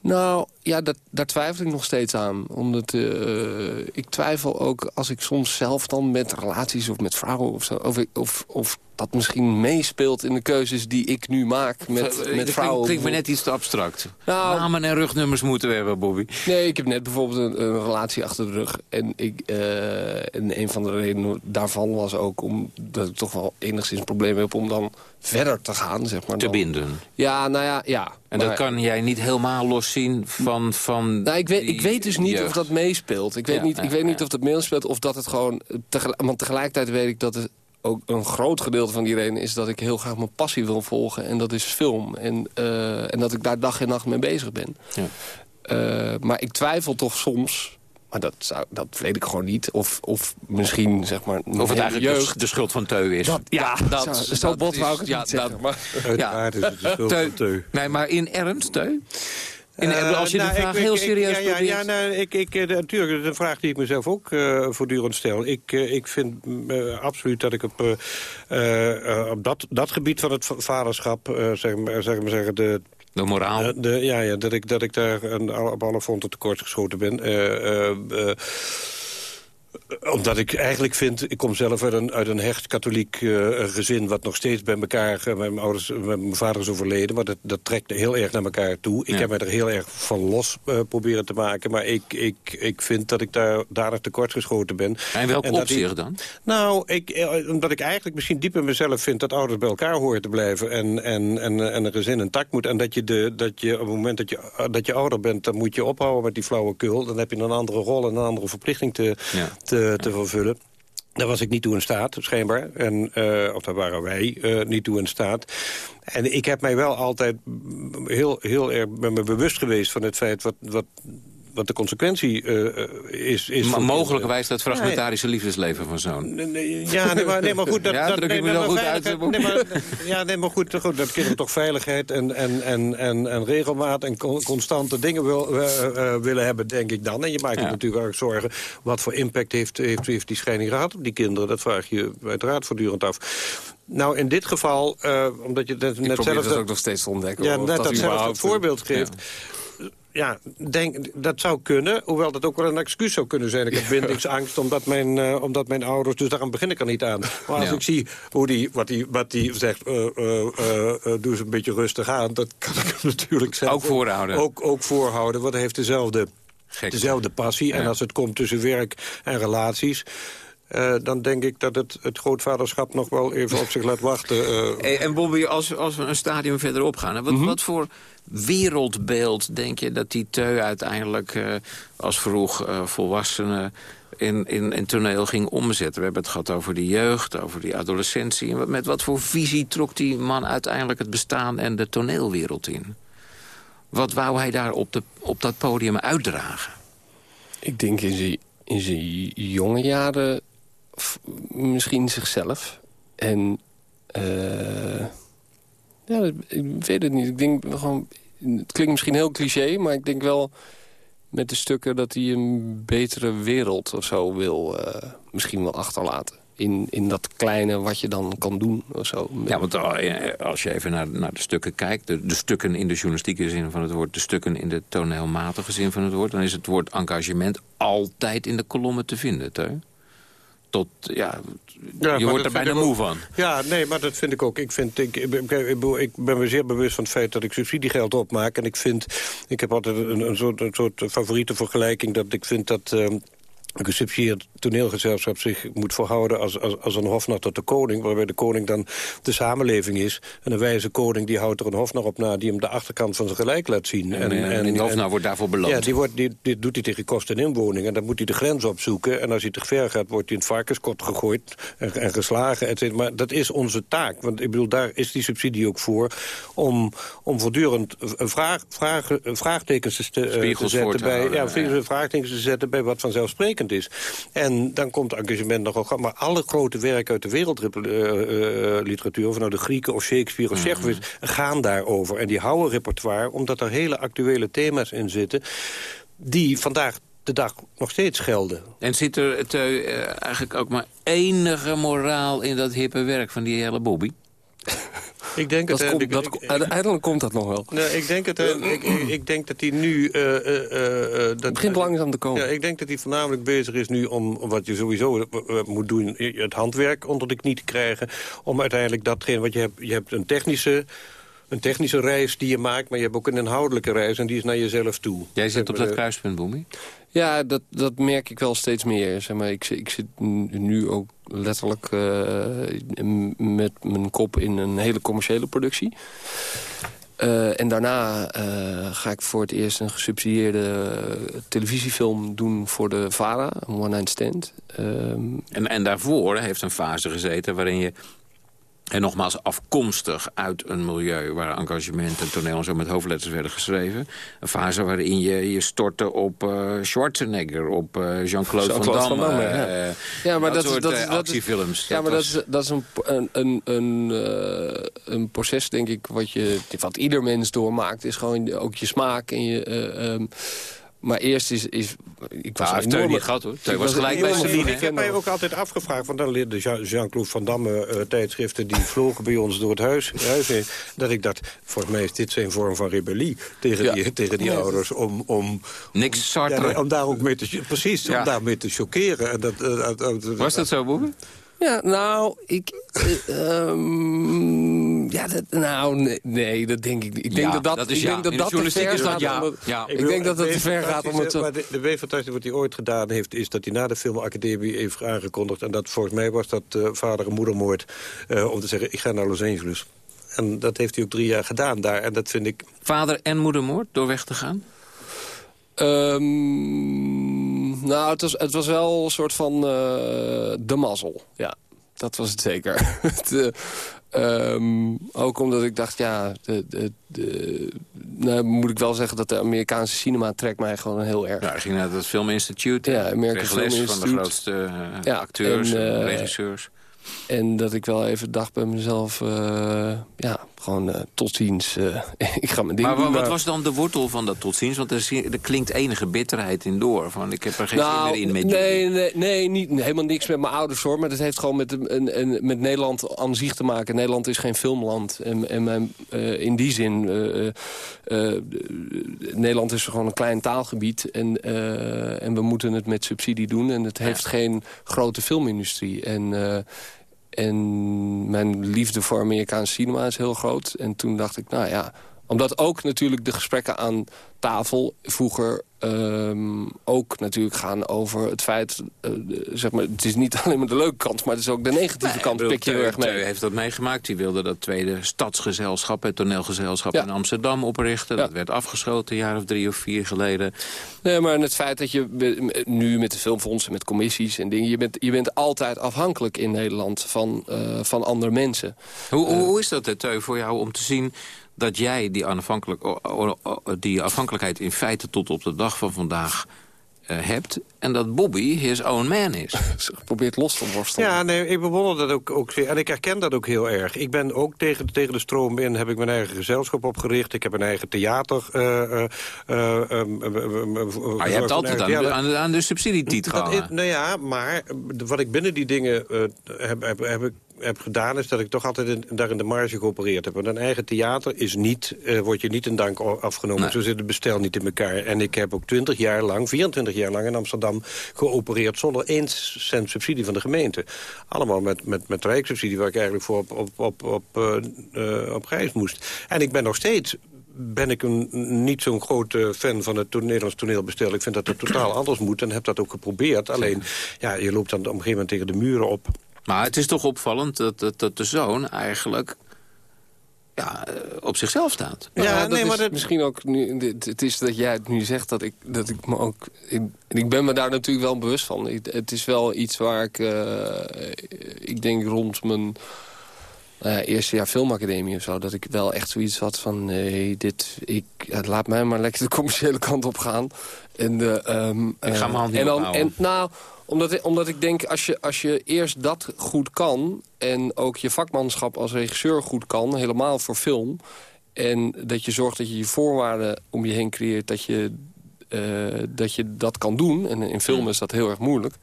Nou, ja, dat, daar twijfel ik nog steeds aan. Omdat uh, ik twijfel ook als ik soms zelf dan met relaties of met vrouwen of zo... of, of, of dat misschien meespeelt in de keuzes die ik nu maak met, uh, met vrouwen. Klinkt me net iets te abstract. Nou, Namen en rugnummers moeten we hebben, Bobby. Nee, ik heb net bijvoorbeeld een, een relatie achter de rug. En, ik, uh, en een van de redenen daarvan was ook omdat ik toch wel enigszins problemen heb... om dan verder te gaan, zeg maar. Te dan. binden. Ja, nou ja, ja. En maar, dat kan jij niet helemaal loszien van... van nou, ik, weet, ik weet dus niet jeugd. of dat meespeelt. Ik weet, ja, niet, ik ja, weet niet of dat meespeelt of dat het gewoon... Tegelijk, want tegelijkertijd weet ik dat het ook een groot gedeelte van die reden is dat ik heel graag mijn passie wil volgen. En dat is film. En, uh, en dat ik daar dag en nacht mee bezig ben. Ja. Uh, maar ik twijfel toch soms... Maar dat, zou, dat weet ik gewoon niet. Of, of misschien, zeg maar... Of het eigenlijk jeugd. de schuld van Teu is. Dat, ja, dat, dat, zo, zo bot wou ik het ja, niet zeggen. Dat, maar, ja. is het de schuld teu. van Teu. Nee, maar in ernst, Teu? In, uh, als je nou, de vraag ik, heel ik, serieus ja, ja, ja, nou, ik, ik, natuurlijk, de vraag die ik mezelf ook uh, voortdurend stel. Ik, uh, ik vind uh, absoluut dat ik op, op dat, dat gebied van het vaderschap... zeg, maar, zeg maar zeggen, de De moraal? de, ja, ja dat, ik, dat ik daar op alle fronten tekort geschoten ben omdat ik eigenlijk vind, ik kom zelf uit een, uit een hecht katholiek uh, gezin... wat nog steeds bij elkaar, uh, mijn, ouders, mijn vader is overleden... maar dat, dat trekt heel erg naar elkaar toe. Ik heb me er heel erg van los uh, proberen te maken... maar ik, ik, ik vind dat ik daar tekort geschoten ben. En welk en opzicht dan? Nou, ik, omdat ik eigenlijk misschien diep in mezelf vind... dat ouders bij elkaar horen te blijven en, en, en, en een gezin intact moet. En dat je, de, dat je op het moment dat je, dat je ouder bent... dan moet je ophouden met die flauwe kul. Dan heb je een andere rol en een andere verplichting te... Ja te, te vervullen. Daar was ik niet toe in staat, schijnbaar. En, uh, of daar waren wij uh, niet toe in staat. En ik heb mij wel altijd heel, heel erg ben me bewust geweest van het feit... wat, wat wat de consequentie uh, is... is maar mogelijkerwijs dat fragmentarische liefdesleven van zo'n... Ja, nee, maar, nee, maar goed... Dat, ja, dat, druk nee, me goed uit. Nee, maar, ja, nee, maar goed, goed dat kinderen toch veiligheid en, en, en, en, en regelmaat... en constante dingen wil, uh, willen hebben, denk ik dan. En je maakt ja. natuurlijk ook zorgen... wat voor impact heeft, heeft, heeft die scheiding gehad op die kinderen. Dat vraag je uiteraard voortdurend af. Nou, in dit geval, uh, omdat je net, net zelf... dat ook nog steeds te ontdekken. Ja, net dat, dat zelf het voorbeeld geeft. Ja ja, denk, dat zou kunnen. Hoewel dat ook wel een excuus zou kunnen zijn. Ik heb bindingsangst omdat mijn, uh, omdat mijn ouders... Dus daarom begin ik er niet aan. Maar als ik zie hoe die, wat hij wat die zegt... Uh, uh, doe ze een beetje rustig aan. Dat kan ik natuurlijk zelf ook voorhouden. Ook, ook voorhouden, want hij heeft dezelfde, dezelfde passie. Ja. En als het komt tussen werk en relaties... Uh, dan denk ik dat het, het grootvaderschap nog wel even op zich laat wachten. Uh. En Bobby, als, als we een stadium verderop gaan... Wat, mm -hmm. wat voor wereldbeeld denk je dat die Teu uiteindelijk uh, als vroeg uh, volwassene in, in, in toneel ging omzetten? We hebben het gehad over die jeugd, over die adolescentie. Met wat voor visie trok die man uiteindelijk het bestaan en de toneelwereld in? Wat wou hij daar op, de, op dat podium uitdragen? Ik denk in zijn, in zijn jonge jaren misschien zichzelf. En... Uh ja, ik weet het niet. Ik denk gewoon... Het klinkt misschien heel cliché, maar ik denk wel met de stukken dat hij een betere wereld of zo wil uh, misschien wel achterlaten. In, in dat kleine wat je dan kan doen of zo. Ja, want eh, als je even naar, naar de stukken kijkt... De, de stukken in de journalistieke zin van het woord... de stukken in de toneelmatige zin van het woord... dan is het woord engagement altijd in de kolommen te vinden, hè? Tot, ja, ja je wordt er bijna moe van. Ja, nee, maar dat vind ik ook. Ik, vind, ik, ik, ik, ben me zeer bewust van het feit dat ik subsidiegeld opmaak. En ik vind, ik heb altijd een, een, soort, een soort favoriete vergelijking... dat ik vind dat... Uh, een gesubsidieerd toneelgezelschap zich moet verhouden als, als, als een hofnar tot de koning... waarbij de koning dan de samenleving is. En een wijze koning die houdt er een hofnar op na... die hem de achterkant van zijn gelijk laat zien. En, en, en, die hofnar wordt daarvoor beloond. Ja, die, wordt, die, die doet hij tegen kosten en inwoning. En dan moet hij de grens opzoeken. En als hij te ver gaat, wordt hij in het varkenskot gegooid en, en geslagen. Et maar dat is onze taak. Want ik bedoel, daar is die subsidie ook voor... om, om voortdurend vraag, vraag, vraagtekens te, te zetten... bij, ja, ja. vraagtekens te zetten bij wat vanzelfsprekend is. En dan komt engagement nogal gauw. Maar alle grote werken uit de wereldliteratuur... of nou de Grieken of Shakespeare of mm -hmm. gaan daarover. En die houden repertoire, omdat er hele actuele thema's in zitten... die vandaag de dag nog steeds gelden. En zit er het, uh, eigenlijk ook maar enige moraal in dat hippe werk van die hele Bobby? Ik denk dat, het, komt, dat, ik, uiteindelijk komt dat nog wel. Nee, ik, denk het, ik, ik, denk dat hij nu... Uh, uh, dat, het begint langzaam te komen. Ja, ik denk dat hij voornamelijk bezig is nu om, wat je sowieso moet doen... het handwerk onder de knie te krijgen... om uiteindelijk datgene wat je hebt... Je hebt een technische een technische reis die je maakt, maar je hebt ook een inhoudelijke reis... en die is naar jezelf toe. Jij zit op dat kruispunt, Boemi? Ja, dat, dat merk ik wel steeds meer. Zeg maar, ik, ik zit nu ook letterlijk uh, met mijn kop in een hele commerciële productie. Uh, en daarna uh, ga ik voor het eerst een gesubsidieerde televisiefilm doen voor de VARA, een one-night stand. Um, en, en daarvoor heeft een fase gezeten waarin je en nogmaals, afkomstig uit een milieu waar engagement en toneel en zo met hoofdletters werden geschreven. Een fase waarin je je stortte op uh, Schwarzenegger, op uh, Jean-Claude Van Damme. Van Damme ja. Uh, ja. maar dat, soort dat, dat, actiefilms. Ja, maar dat, is, dat is een, een, een, een proces, denk ik, wat, je, wat ieder mens doormaakt. Is gewoon ook je smaak en je... Um, maar eerst is... is ik was nou, enorme... niet gehad hoor. Teun was gelijk bij Celine. Ik heb mij ook altijd afgevraagd... want dan leerde Jean-Claude Van Damme uh, tijdschriften... die vlogen bij ons door het huis, huis heen. Dat ik dacht, volgens mij is dit zijn vorm van rebellie... tegen die, tegen die ouders. Om, om, Niks Sartre. Ja, om daar ook mee te, precies, om daarmee te choqueren. Dat, uh, was dat zo, Boeben? Ja, nou, ik... Uh, um, ja, dat, nou, nee, dat denk ik niet. Ik denk dat dat, dat, is, ik denk dat, dat te ver gaat. Ja. ja. Ik, denk dat het te ver gaat om het... Maar de, de weefantastische wat hij ooit gedaan heeft... is dat hij na de filmacademie heeft aangekondigd... en dat volgens mij was dat uh, vader- en moedermoord... Uh, om te zeggen, ik ga naar Los Angeles. En dat heeft hij ook drie jaar gedaan daar. En dat vind ik... Vader- en moedermoord, door weg te gaan? Um, nou, het was, het was wel een soort van uh, de mazzel. Ja, dat was het zeker. um, ook omdat ik dacht, ja, de, de, de, nou moet ik wel zeggen dat de Amerikaanse cinema trekt mij gewoon heel erg. Ja, hij ging naar het Film Institute. Ja, Amerikaanse Film Institute. van de grootste uh, ja, acteurs en, uh, regisseurs. En dat ik wel even dacht bij mezelf, uh, ja, gewoon uh, tot ziens. Uh, ik ga mijn ding maar, doen. Maar wat was dan de wortel van dat tot ziens? Want er, er klinkt enige bitterheid in door. Van, ik heb er geen nou, zin meer in met nee, nee, nee, niet, helemaal niks met mijn ouders hoor. Maar dat heeft gewoon met, een, een, met Nederland aan zich te maken. Nederland is geen filmland. En, en mijn, uh, in die zin, Nederland is gewoon een klein taalgebied. En, en we moeten het met subsidie doen. En het heeft geen grote filmindustrie. En en mijn liefde voor Amerikaanse cinema is heel groot. En toen dacht ik, nou ja... omdat ook natuurlijk de gesprekken aan tafel vroeger um, ook natuurlijk gaan over het feit... Uh, zeg maar, het is niet alleen maar de leuke kant, maar het is ook de negatieve kant. Pik je heel erg mee. heeft dat meegemaakt. Die wilde dat tweede stadsgezelschap, het toneelgezelschap in Amsterdam oprichten. Dat werd afgeschoten een jaar of drie of vier geleden. Nee, maar het feit dat je nu met de filmfondsen, met commissies en dingen... je bent, je bent altijd afhankelijk in Nederland van, uh, van andere mensen. Hoe, hoe is dat, Teu, voor jou om te zien dat jij die, afhankelijk, die afhankelijkheid in feite tot op de dag van vandaag uh, hebt... en dat Bobby his own man is. Ze probeert los te worstelen. Ja, nee, ik bewonder dat ook, ook En ik herken dat ook heel erg. Ik ben ook tegen, tegen de stroom in, heb ik mijn eigen gezelschap opgericht. Ik heb een eigen theater. Uh, uh, maar je hebt altijd aan, aan, aan, de subsidietiet gehangen. Nou ja, maar wat ik binnen die dingen heb, heb, heb ik heb gedaan... is dat ik toch altijd in, daar in de marge geopereerd heb. Want een eigen theater is niet, uh, wordt je niet in dank afgenomen. Zo zit het bestel niet in elkaar. En ik heb ook 20 jaar lang, 24 jaar lang in Amsterdam geopereerd... zonder één cent subsidie van de gemeente. Allemaal met, met, met rijkssubsidie waar ik eigenlijk voor op, op, op, op, uh, uh, op reis moest. En ik ben nog steeds ben ik een, niet zo'n grote fan van het to Nederlands toneelbestel. Ik vind dat het totaal anders moet en heb dat ook geprobeerd. Alleen, ja, je loopt dan op een gegeven moment tegen de muren op. Maar het is toch opvallend dat, dat, dat de zoon eigenlijk ja, eh, op zichzelf staat. Ja, nee, maar dat... misschien ook nu, het is dat jij het nu zegt dat ik, dat ik me ook. Ik, ik ben me daar natuurlijk wel bewust van. het is wel iets waar ik, uh, ik denk rond mijn uh, eerste jaar filmacademie of zo, dat ik wel echt zoiets had van nee, dit, ik, laat mij maar lekker de commerciële kant op gaan. En de, um, ik ga mijn hand niet en dan, en, nou, omdat, omdat ik denk, als je, als je eerst dat goed kan... en ook je vakmanschap als regisseur goed kan, helemaal voor film... en dat je zorgt dat je je voorwaarden om je heen creëert... dat je, uh, dat, je dat kan doen, en in film is dat heel erg moeilijk...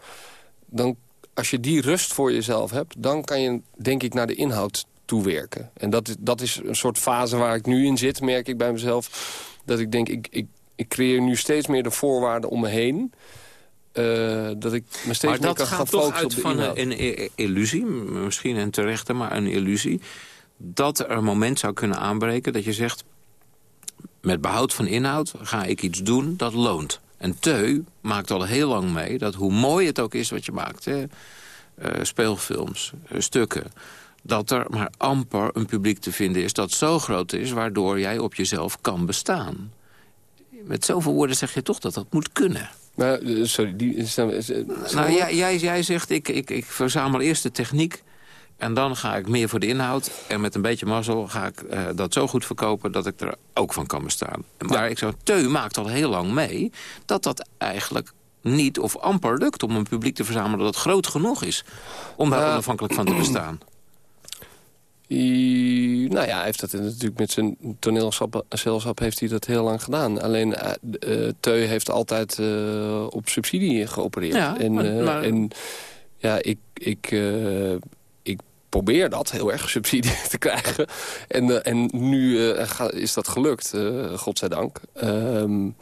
dan als je die rust voor jezelf hebt... dan kan je, denk ik, naar de inhoud toewerken. En dat, dat is een soort fase waar ik nu in zit, merk ik bij mezelf. Dat ik denk, ik, ik, ik creëer nu steeds meer de voorwaarden om me heen... Uh, dat ik me steeds maar meer kan gaan focussen op de van een, een illusie, misschien een terechte, maar een illusie... dat er een moment zou kunnen aanbreken dat je zegt... met behoud van inhoud ga ik iets doen dat loont. En Teu maakt al heel lang mee dat hoe mooi het ook is wat je maakt... Hè, uh, speelfilms, uh, stukken dat er maar amper een publiek te vinden is dat zo groot is... waardoor jij op jezelf kan bestaan. Met zoveel woorden zeg je toch dat dat moet kunnen. Maar, eh, sorry, die... Dan, is, nou, jij, jij, jij zegt, ik, ik, ik verzamel eerst de techniek... en dan ga ik meer voor de inhoud. En met een beetje mazzel ga ik uh, dat zo goed verkopen... dat ik er ook van kan bestaan. Maar ja. ik zou, Teu maakt al heel lang mee... dat dat eigenlijk niet of amper lukt om een publiek te verzamelen... dat groot genoeg is om daar onafhankelijk van te bestaan. I, Nou ja, hij heeft dat natuurlijk met zijn toneelzelschap heeft hij dat heel lang gedaan. Alleen uh, Teu heeft altijd op subsidie geopereerd. Ja, en, maar... en ja, ik, ik, ik probeer dat heel erg subsidie te krijgen. En, en nu is dat gelukt, godzijdank. Um,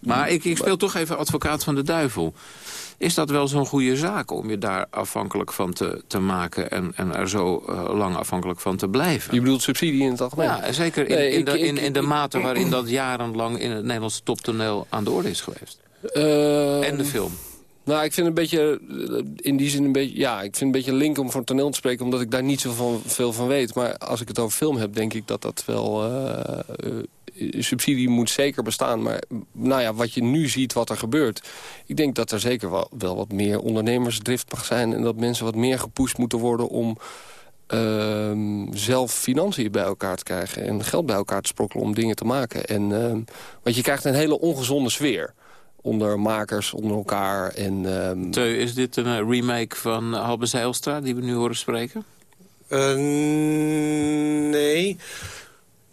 maar ik, ik speel toch even advocaat van de duivel. Is dat wel zo'n goede zaak om je daar afhankelijk van te, te maken... en, en er zo uh, lang afhankelijk van te blijven? Je bedoelt subsidie in het algemeen? Ja, zeker in, in, de, in, in de mate waarin dat jarenlang... in het Nederlandse toptoneel aan de orde is geweest. Uh, en de film. Nou, ik vind een beetje, eh, in die zin een beetje, ja, ik vind een beetje link om van toneel te spreken, omdat ik daar niet zo van, veel van weet. Maar als ik het over film heb, denk ik dat dat wel, uh, subsidie moet zeker bestaan. Maar nou ja, wat je nu ziet, wat er gebeurt, ik denk dat er zeker wel, wel wat meer ondernemersdrift mag zijn en dat mensen wat meer gepusht moeten worden om uh, zelf financiën bij elkaar te krijgen en geld bij elkaar te sprokkelen om dingen te maken. En, uh, want je krijgt een hele ongezonde sfeer onder makers, onder elkaar. En, um... Teu, is dit een eh, remake van Halbe Zijlstra die we nu horen spreken? Uh, nee.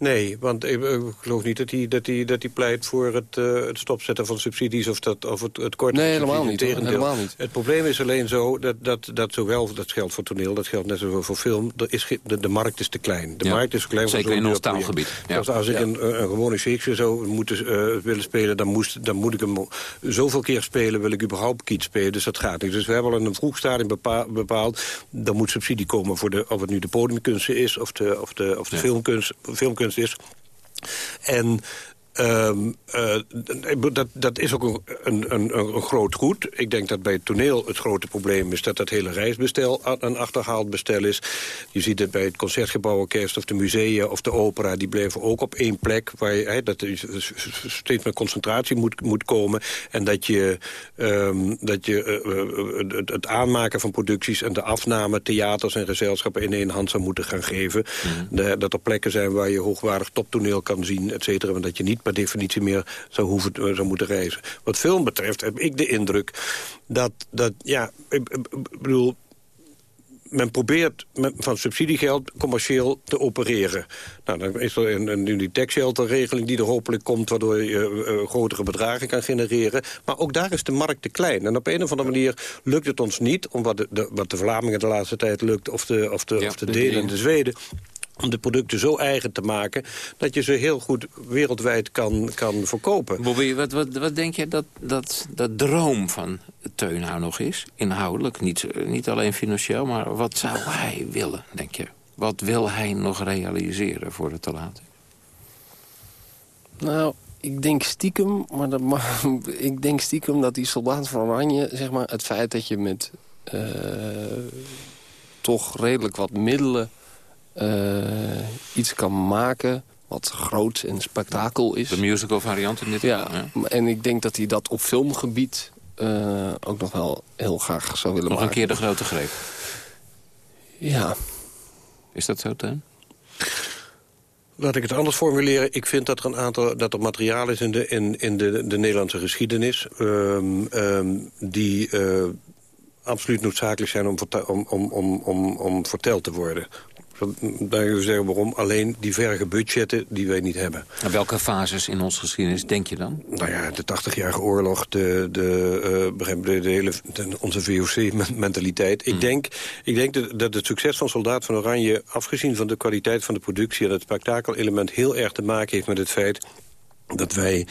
Nee, want ik, geloof niet dat hij, dat hij, dat hij pleit voor het, uh, het stopzetten van subsidies... of, dat, of het, het korten nee, helemaal niet, helemaal niet. Het probleem is alleen zo dat, dat, dat zowel... dat geldt voor toneel, dat geldt net zoals voor film... Er is, de, de markt is te klein. De markt is te klein. Zeker in ons taalgebied. Ja. Als, als ik een, een gewone Shakespeare zou moeten uh, willen spelen... Dan, moest, dan moet ik hem zoveel keer spelen... wil ik überhaupt kiet spelen, dus dat gaat niet. Dus we hebben al in een vroeg stadium bepaald... dan moet subsidie komen voor de, of het nu de podiumkunsten is... of de, of de, of de filmkunst, filmkunst is... En Um, uh, dat, dat is ook een, een, een, groot goed. Ik denk dat bij het toneel het grote probleem is... dat dat hele reisbestel een achterhaald bestel is. Je ziet het bij het Concertgebouworkest of de musea of de opera... die blijven ook op één plek... waar je, he, dat steeds meer concentratie moet, moet komen... en dat je, um, dat je uh, het, het, aanmaken van producties... en de afname theaters en gezelschappen in één hand zou moeten gaan geven. Mm. De, dat er plekken zijn waar je hoogwaardig toptoneel kan zien, et cetera... maar dat je niet per definitie meer zou, hoeven, zou moeten reizen. Wat film betreft heb ik de indruk dat, dat ja, ik, bedoel men probeert van subsidiegeld commercieel te opereren. Nou, dan is er een, een die tax regeling die er hopelijk komt... waardoor je uh, grotere bedragen kan genereren. Maar ook daar is de markt te klein. En op een of andere manier lukt het ons niet... om wat de, wat de Vlamingen de laatste tijd lukt... of de, of de, of de, de Denen en de Zweden om de producten zo eigen te maken... dat je ze heel goed wereldwijd kan, kan verkopen. Bobby, wat, wat, wat denk je dat, dat dat droom van Teun nou nog is? Inhoudelijk, niet, niet alleen financieel, maar wat zou hij willen, denk je? Wat wil hij nog realiseren voor het te laat Nou, ik denk stiekem, maar dat mag, ik denk stiekem dat die soldaat van Oranje, zeg maar, het feit dat je met uh, toch redelijk wat middelen uh, iets kan maken wat groot en spektakel is. De musical variant in dit ja, ja, en ik denk dat hij dat op filmgebied uh, ook nog wel heel graag zou willen nog maken. Nog een keer de grote greep? Ja. Is dat zo, Teun? Laat ik het anders formuleren. Ik vind dat er een aantal dat er materiaal is in de, in, in de, de Nederlandse geschiedenis... Um, um, die uh, absoluut noodzakelijk zijn om, om, om, om, om verteld te worden. Daar zeggen waarom. Alleen die verge budgetten die wij niet hebben. En welke fases in onze geschiedenis denk je dan? Nou ja, de 80-jarige oorlog, de, de, uh, de, de hele, onze VOC-mentaliteit. Ik, hmm. denk, ik denk dat, het succes van Soldaat van Oranje... afgezien van de kwaliteit van de productie en het spektakelelement... heel erg te maken heeft met het feit dat wij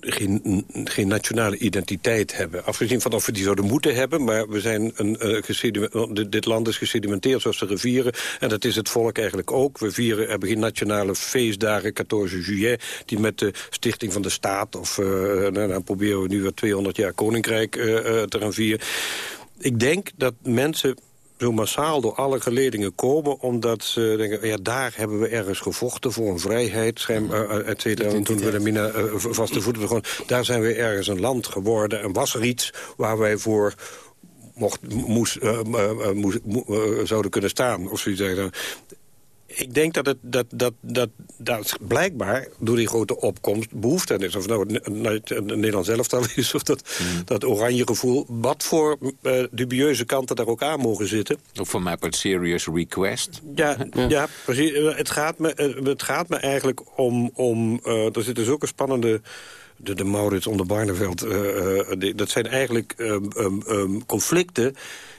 geen, geen nationale identiteit hebben. Afgezien van of we die zouden moeten hebben... maar we zijn een, uh, dit land is gesedimenteerd zoals de rivieren... en dat is het volk eigenlijk ook. We vieren, hebben geen nationale feestdagen, 14 juillet... die met de stichting van de staat... of uh, nou, dan proberen we nu weer 200 jaar koninkrijk uh, te gaan vieren. Ik denk dat mensen zo massaal door alle geledingen komen... omdat ze denken, ja, daar hebben we ergens gevochten voor een vrijheid, scherm, uh, et cetera. En toen Wilhelmina uh, vaste voeten begon, daar zijn we ergens een land geworden. En was er iets waar wij voor mocht, moest, uh, moest, zouden kunnen staan. Of zoiets ik denk dat het dat, dat, dat, dat blijkbaar door die grote opkomst behoefte aan is. Of nou het, het, Nederlands elftal is of dat, mm. dat oranje gevoel. Wat voor uh, dubieuze kanten daar ook aan mogen zitten. Of voor mij het serious request. Ja, ja. precies. Het gaat, me, het gaat me eigenlijk om... om uh, er zitten zulke spannende de, de Maurits onder Barneveld... Uh, dat zijn eigenlijk um, um, conflicten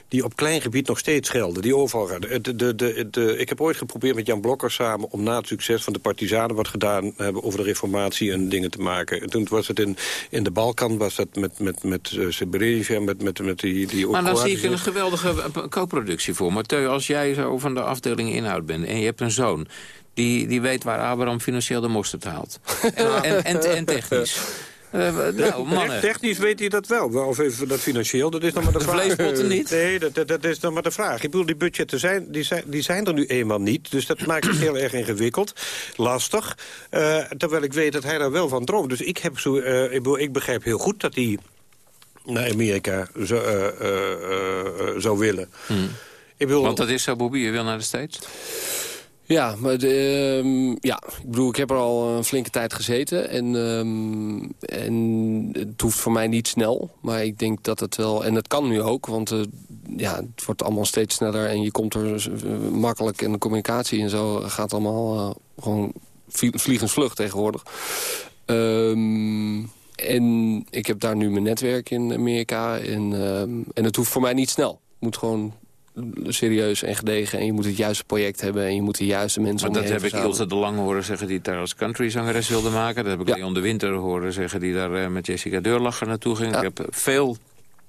die op klein gebied nog steeds gelden. Die overal gaan. De, de, de, de, ik heb ooit geprobeerd met Jan Blokker samen... om na het succes van de Partizanen wat gedaan hebben... over de reformatie en dingen te maken. En toen was het in, in de Balkan, was dat met, met, met uh, Srebrenica... met, met, met die, die Maar dan zie ik een geweldige co-productie voor. Maar als jij zo van de afdeling inhoud bent... en je hebt een zoon die, die weet waar Abraham financieel de mosterd haalt. en, en, en, en technisch. Uh, nou, mannen. Technisch weet hij dat wel. Of even dat financieel, dat is nog maar de, de vraag. vleespotten niet? Nee, dat, dat, is nog maar de vraag. Ik bedoel, die budgetten zijn, die zijn, die zijn er nu eenmaal niet. Dus dat maakt het heel erg ingewikkeld. Lastig. Uh, terwijl ik weet dat hij daar wel van droomt. Dus ik, heb zo, uh, ik, bedoel, ik begrijp heel goed dat hij naar Amerika zou, zou willen. Hmm. Ik bedoel, Want dat is zo, Bobby, je wil naar de States? Ja, maar ehm, ja, ik bedoel, ik heb er al een flinke tijd gezeten. En, um, en het hoeft voor mij niet snel. Maar ik denk dat het wel... En het kan nu ook, want uh, ja, het wordt allemaal steeds sneller... en je komt er uh, makkelijk in de communicatie en zo... gaat allemaal uh, gewoon vliegensvlug tegenwoordig. Um, en ik heb daar nu mijn netwerk in Amerika. En, en het hoeft voor mij niet snel. Moet gewoon serieus en gedegen. En je moet het juiste project hebben en je moet de juiste mensen Maar dat heb ik Ilse de Lange horen zeggen die het daar als countryzangeres wilde maken. Dat heb ik ja. Leon de Winter horen zeggen die daar uh, met Jessica Deurlacher naartoe ging. Ik heb veel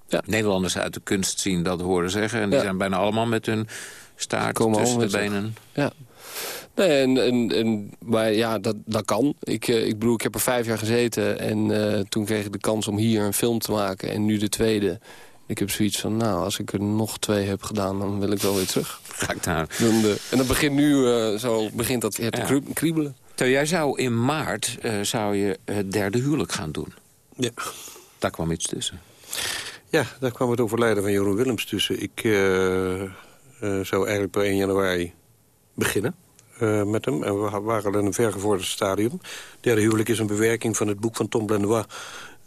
ja. Nederlanders uit de kunst zien dat horen zeggen. En die zijn bijna allemaal met hun staart tussen de benen. Ja. Nee, en, en, en, maar ja, dat, dat kan. Ik, uh, ik bedoel, ik heb er vijf jaar gezeten en uh, toen kreeg ik de kans om hier een film te maken. En nu de tweede. Ik heb zoiets van, nou, als ik er nog twee heb gedaan... dan wil ik wel weer terug. Ga ik daar. Dan de, en dan begint nu, uh, zo begint dat weer te kriebelen. Terwijl jij zou in maart uh, zou je het derde huwelijk gaan doen. Ja. Daar kwam iets tussen. Ja, daar kwam het overlijden van Jeroen Willems tussen. Ik uh, zou eigenlijk per 1 januari beginnen. Uh, met hem. En we waren al in een vergevorderd stadium. Derde huwelijk is een bewerking van het boek van Tom Blenois...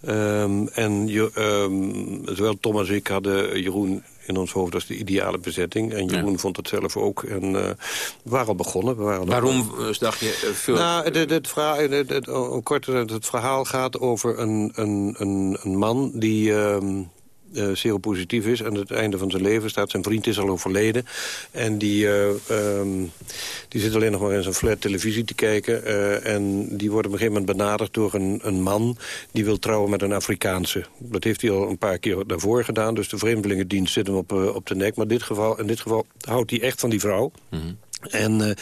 Um, en je, um, zowel Tom als ik hadden Jeroen in ons hoofd als de ideale bezetting. En Jeroen vond het zelf ook. En uh, we waren al begonnen. We waren Waarom al... dacht je uh, veel... Nou, het, het, verhaal, het, het, kort, het verhaal gaat over een, een, een, een man die... Um, uh, seropositief is. Aan het einde van zijn leven staat. Zijn vriend is al overleden. En die, uh, um, die zit alleen nog maar in zijn flat televisie te kijken. Uh, en die wordt op een gegeven moment benaderd door een, een man... die wil trouwen met een Afrikaanse. Dat heeft hij al een paar keer daarvoor gedaan. Dus de vreemdelingendienst zit hem op, op de nek. Maar dit geval, in dit geval houdt hij echt van die vrouw. Mm -hmm. En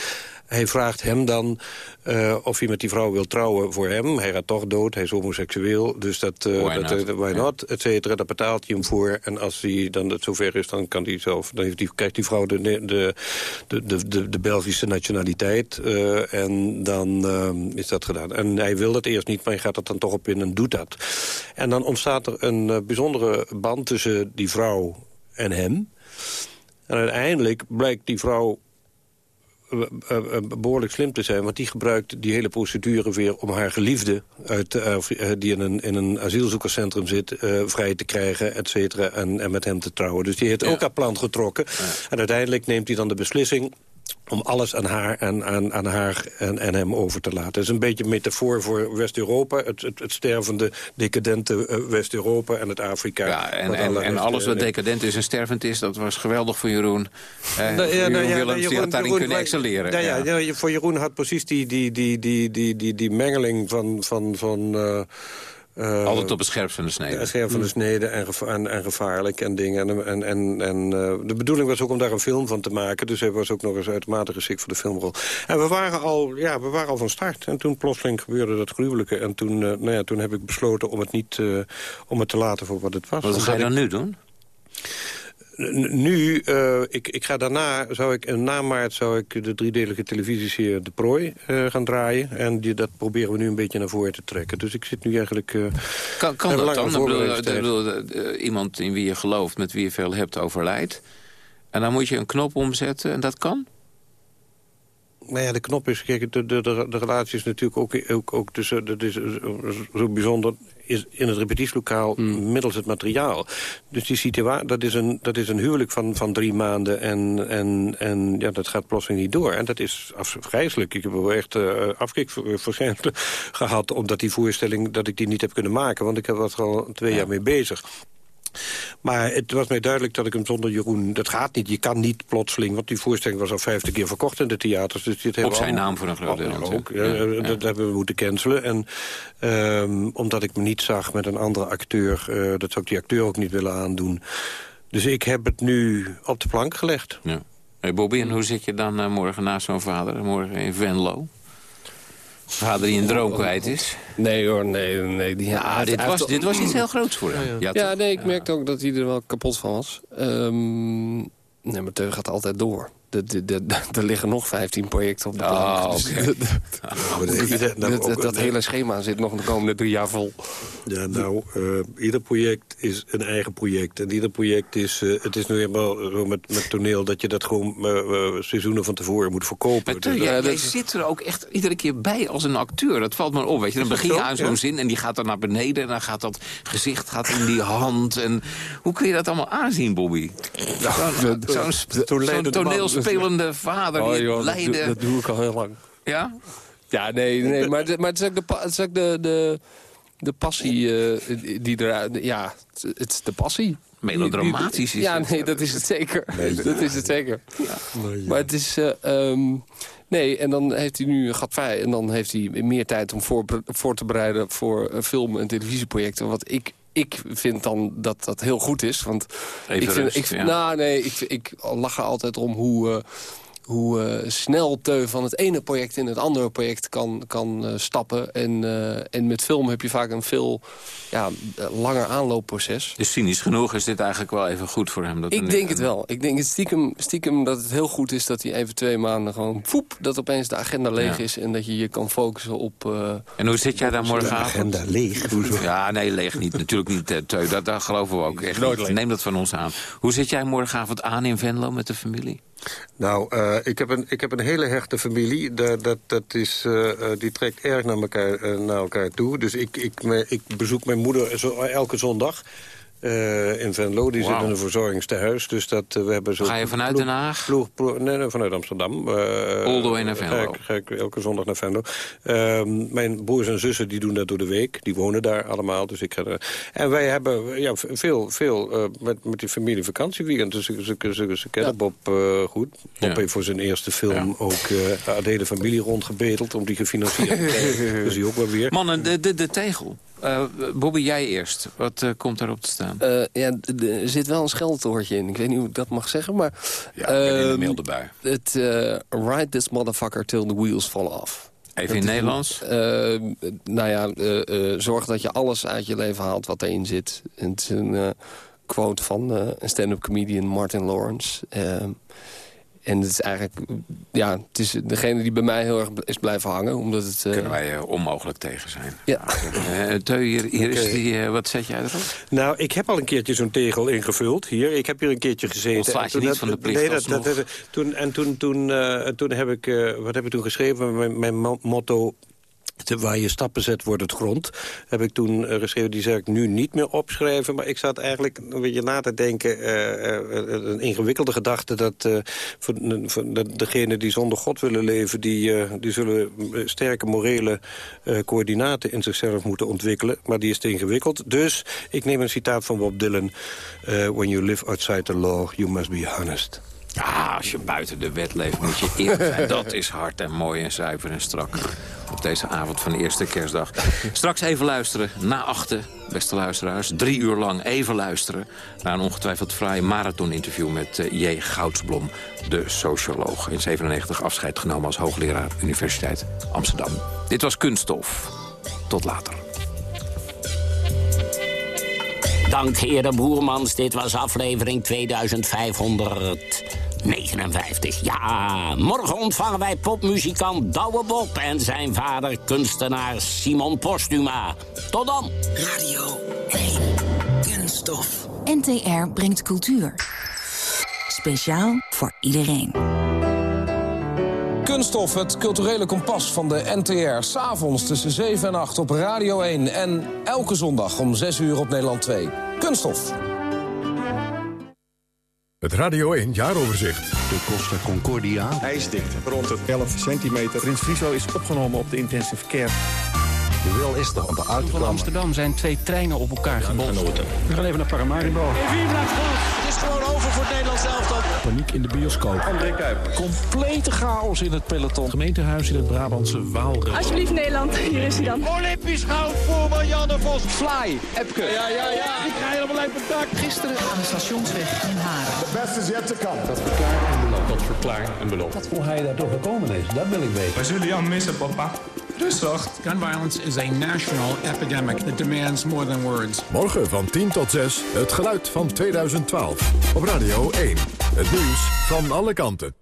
hij vraagt hem dan uh, of hij met die vrouw wil trouwen voor hem. Hij gaat toch dood, hij is homoseksueel. Dus dat, uh, why dat, not, uh, why not et cetera, daar betaalt hij hem voor. En als hij dan het zover is, dan, kan hij zelf, dan heeft die, krijgt die vrouw de, de, de, de, de, Belgische nationaliteit. en dan is dat gedaan. En hij wil dat eerst niet, maar hij gaat er dan toch op in en doet dat. En dan ontstaat er een bijzondere band tussen die vrouw en hem. En uiteindelijk blijkt die vrouw eh, eh, behoorlijk slim te zijn. Want die gebruikt die hele procedure weer om haar geliefde... Uit, die in een, in een asielzoekerscentrum zit, vrij te krijgen, et cetera. En, en met hem te trouwen. Dus die heeft ook haar plan getrokken. En uiteindelijk neemt hij dan de beslissing om alles aan haar en, aan, aan haar en, en hem over te laten. Het is een beetje een metafoor voor West-Europa. Het, het, het, stervende, decadente uh, West-Europa en het Afrika. Ja, en, en, en alles wat decadent is en stervend is... dat was geweldig voor Jeroen. Eh, nou, ja, nou, ja, Willems, die had daarin kunnen excelleren. Ja, ja. Ja. voor Jeroen had precies die, die, die, die, die, die, die mengeling van... van, van uh, uh, Altijd op het scherp van de snede. Het scherp van de hm. snede en, geva en, en, gevaarlijk en dingen. En, en, en uh, de bedoeling was ook om daar een film van te maken. Dus hij was ook nog eens uitermate geschikt voor de filmrol. En we waren al, ja, we waren al van start. En toen plotseling gebeurde dat gruwelijke. En toen, uh, nou ja, toen heb ik besloten om het niet om het te laten voor wat het was. Wat ga je dan nu doen? Nu, uh, ik, ik ga daarna, zou ik, na maart zou ik de driedelige televisieserie De Prooi uh, gaan draaien. En die, dat proberen we nu een beetje naar voren te trekken. Dus ik zit nu eigenlijk... Uh, kan kan dat dan? Bedoel, bedoel, iemand in wie je gelooft, met wie je veel hebt, overlijdt. En dan moet je een knop omzetten en dat kan? nou ja, de knop is, kijk, de, de, de, relatie is natuurlijk ook, ook, ook tussen, dat is zo bijzonder, is in het repetitielokaal hmm. middels het materiaal. Dus die situatie, dat is een, dat is een huwelijk van, van drie maanden en, en, en ja, dat gaat plotseling niet door. En dat is afgrijzelijk. Ik heb wel echt uh, afkikverschijnselen gehad, omdat die voorstelling, dat ik die niet heb kunnen maken. Want ik heb er al twee jaar mee bezig. Maar het was mij duidelijk dat ik hem zonder Jeroen... Dat gaat niet, je kan niet plotseling... want die voorstelling was al vijftig keer verkocht in de theaters. Dus dit Op zijn naam voor een groot deel. Ook, ja, Dat hebben we moeten cancelen. En um, omdat ik me niet zag met een andere acteur... Uh, dat zou ik die acteur ook niet willen aandoen. Dus ik heb het nu op de plank gelegd. Ja. Hey Bobby, en hoe zit je dan uh, morgen naast zo'n vader? Morgen in Venlo? Vader die een droom kwijt is? Nee hoor, nee. nee die, ja, dit, was, dit was iets heel groots voor hem. Ja, ja, nee, ik merkte ook dat hij er wel kapot van was. Um, nee, maar Teun gaat altijd door er liggen nog 15 projecten op de plank. Oh, dus dat, hele schema zit nog de komende drie jaar vol. Ja, nou, uh, ieder project is een eigen project. En ieder project is... Uh, het is nu helemaal zo met, met toneel... dat je dat gewoon uh, seizoenen van tevoren moet verkopen. Maar dus jij, zit er ook echt iedere keer bij als een acteur. Dat valt me op, weet je. Dan begin je aan zo'n zin en die gaat dan naar beneden... en dan gaat dat gezicht gaat in die hand. En hoe kun je dat allemaal aanzien, Bobby? Zo'n zo toneel spelende vader oh, joh, leiden. Dat, doe ik al heel lang. Ja? Ja, nee, nee maar, maar het is ook de, het is ook de, de, de passie uh, die eruit... Ja, het is de passie. Melodramatisch is Ja, nee, dat is het zeker. dat is het zeker. Ja. Maar het is... Uh, um, nee, en dan heeft hij nu gat vrij. En dan heeft hij meer tijd om voor, voor te bereiden voor film- en televisieprojecten. Wat ik ik vind dan dat dat heel goed is. Want ik vind, ik, nou, nee, ik, ik lach er altijd om hoe... Uh, hoe uh, snel Teu van het ene project in het andere project kan, kan uh, stappen. En, uh, en met film heb je vaak een veel ja, langer aanloopproces. Dus cynisch genoeg is dit eigenlijk wel even goed voor hem? Dat ik denk het wel. Ik denk het stiekem, stiekem dat het heel goed is dat hij even twee maanden gewoon... Poep, dat opeens de agenda leeg is en dat je je kan focussen op... en hoe zit jij daar morgenavond? De agenda leeg? Ja, nee, leeg niet. Natuurlijk niet, Teu. Dat, dat geloven we ook echt Neem dat van ons aan. Hoe zit jij morgenavond aan in Venlo met de familie? Nou, uh, ik, heb een, ik heb een hele hechte familie. Dat, dat, dat is, uh, die trekt erg naar elkaar, naar elkaar toe. Dus ik, ik, ik bezoek mijn moeder zo, elke zondag. Uh, in Venlo. Die wow. zit in een verzorgingstehuis. Dus dat, uh, we hebben zo ga je vanuit Den Haag? Ploeg, ploeg, nee, nee, vanuit Amsterdam. Uh, All the way naar Venlo? Ga ik, ga ik elke zondag naar Venlo. Ehm, mijn broers en zussen die doen dat door de week. Die wonen daar allemaal. Dus ik ga er, en wij hebben ja, veel, veel met, met die familie vakantieweekend. Dus ze, ze, ze, ze kennen ja. Bob goed. Bob ja. heeft voor zijn eerste film ja. ook de hele familie rondgebedeld... om die gefinancierd te krijgen. dus die ook wel weer. Mannen, de, de, de tegel. Uh, Bobby, jij eerst. Wat uh, komt daarop te staan? Uh, ja, er zit wel een scheldwoordje in. Ik weet niet hoe ik dat mag zeggen, maar... Ja, in de milde bui. Het Ride this motherfucker till the wheels fall off. Even in Nederlands? nou ja, zorg dat je alles uit je leven haalt wat erin zit. het is een quote van een stand-up comedian Martin Lawrence... En het is eigenlijk, ja, het is degene die bij mij heel erg is blijven hangen. Omdat het, uh... Kunnen wij uh, onmogelijk tegen zijn. Ja. Uh, Teu, hier, hier okay. is die, wat zet jij erop? Nou, ik heb al een keertje zo'n tegel ingevuld. Hier, ik heb hier een keertje gezeten. Ontslaat je niet van de plicht Nee, dat, dat, dat, toen, en toen, toen, toen heb ik, wat heb ik toen geschreven? Mijn, mijn motto waar je stappen zet, wordt het grond. Heb ik toen uh, geschreven, die zou ik nu niet meer opschrijven. Maar ik zat eigenlijk een beetje na te denken... Uh, uh, een ingewikkelde gedachte dat voor, voor de, degenen die zonder God willen leven... die, die zullen sterke morele coördinaten in zichzelf moeten ontwikkelen. Maar die is te ingewikkeld. Dus ik neem een citaat van Bob Dylan. When you live outside the law, you must be honest. Ja, als je buiten de wet leeft moet je eerlijk zijn. Dat is hard en mooi en zuiver en strak. Op deze avond van de eerste kerstdag. Straks even luisteren, na achten, beste luisteraars. Drie uur lang even luisteren naar een ongetwijfeld fraai marathon-interview... met uh, J. Goudsblom, de socioloog. In 97 afscheid genomen als hoogleraar Universiteit Amsterdam. Dit was Kunststof. Tot later. Dank, heren Boermans. Dit was aflevering 2559. Ja, morgen ontvangen wij popmuzikant Douwe Bob... en zijn vader kunstenaar Simon Postuma. Tot dan. Radio 1. Kunststof. NTR brengt cultuur. Speciaal voor iedereen. Kunststof, het culturele kompas van de NTR. S'avonds tussen 7 en 8 op Radio 1. En elke zondag om 6 uur op Nederland 2. Kunststof. Het Radio 1 jaaroverzicht. De Costa Concordia. IJsdikte rond het 11 centimeter. Prins Friso is opgenomen op de intensive care. De wil is er, want de Van Amsterdam zijn twee treinen op elkaar gebonden. We gaan even naar Paramaribo. Het is gewoon over voor het Nederlands elftal. Paniek in de bioscoop. André Kuiper. Complete chaos in het peloton. Gemeentehuis in het Brabantse Waalre. Alsjeblieft Nederland, hier is hij dan. Olympisch goud voor Marianne Vos. Fly, Epke. Ja, ja, ja. Ik ga helemaal uit mijn dak. Gisteren aan de stationsweg in Haren. The best is yet to come. Dat verklaart en belooft. Dat verklaart en belooft. Hoe hij daar toch gekomen is, dat wil ik weten. Wij zullen jou missen, papa. Rustig. Gun violence is a national epidemic that demands more than words. Morgen van 10 tot 6, het geluid van 2012. Op Radio 1, het nieuws van alle kanten.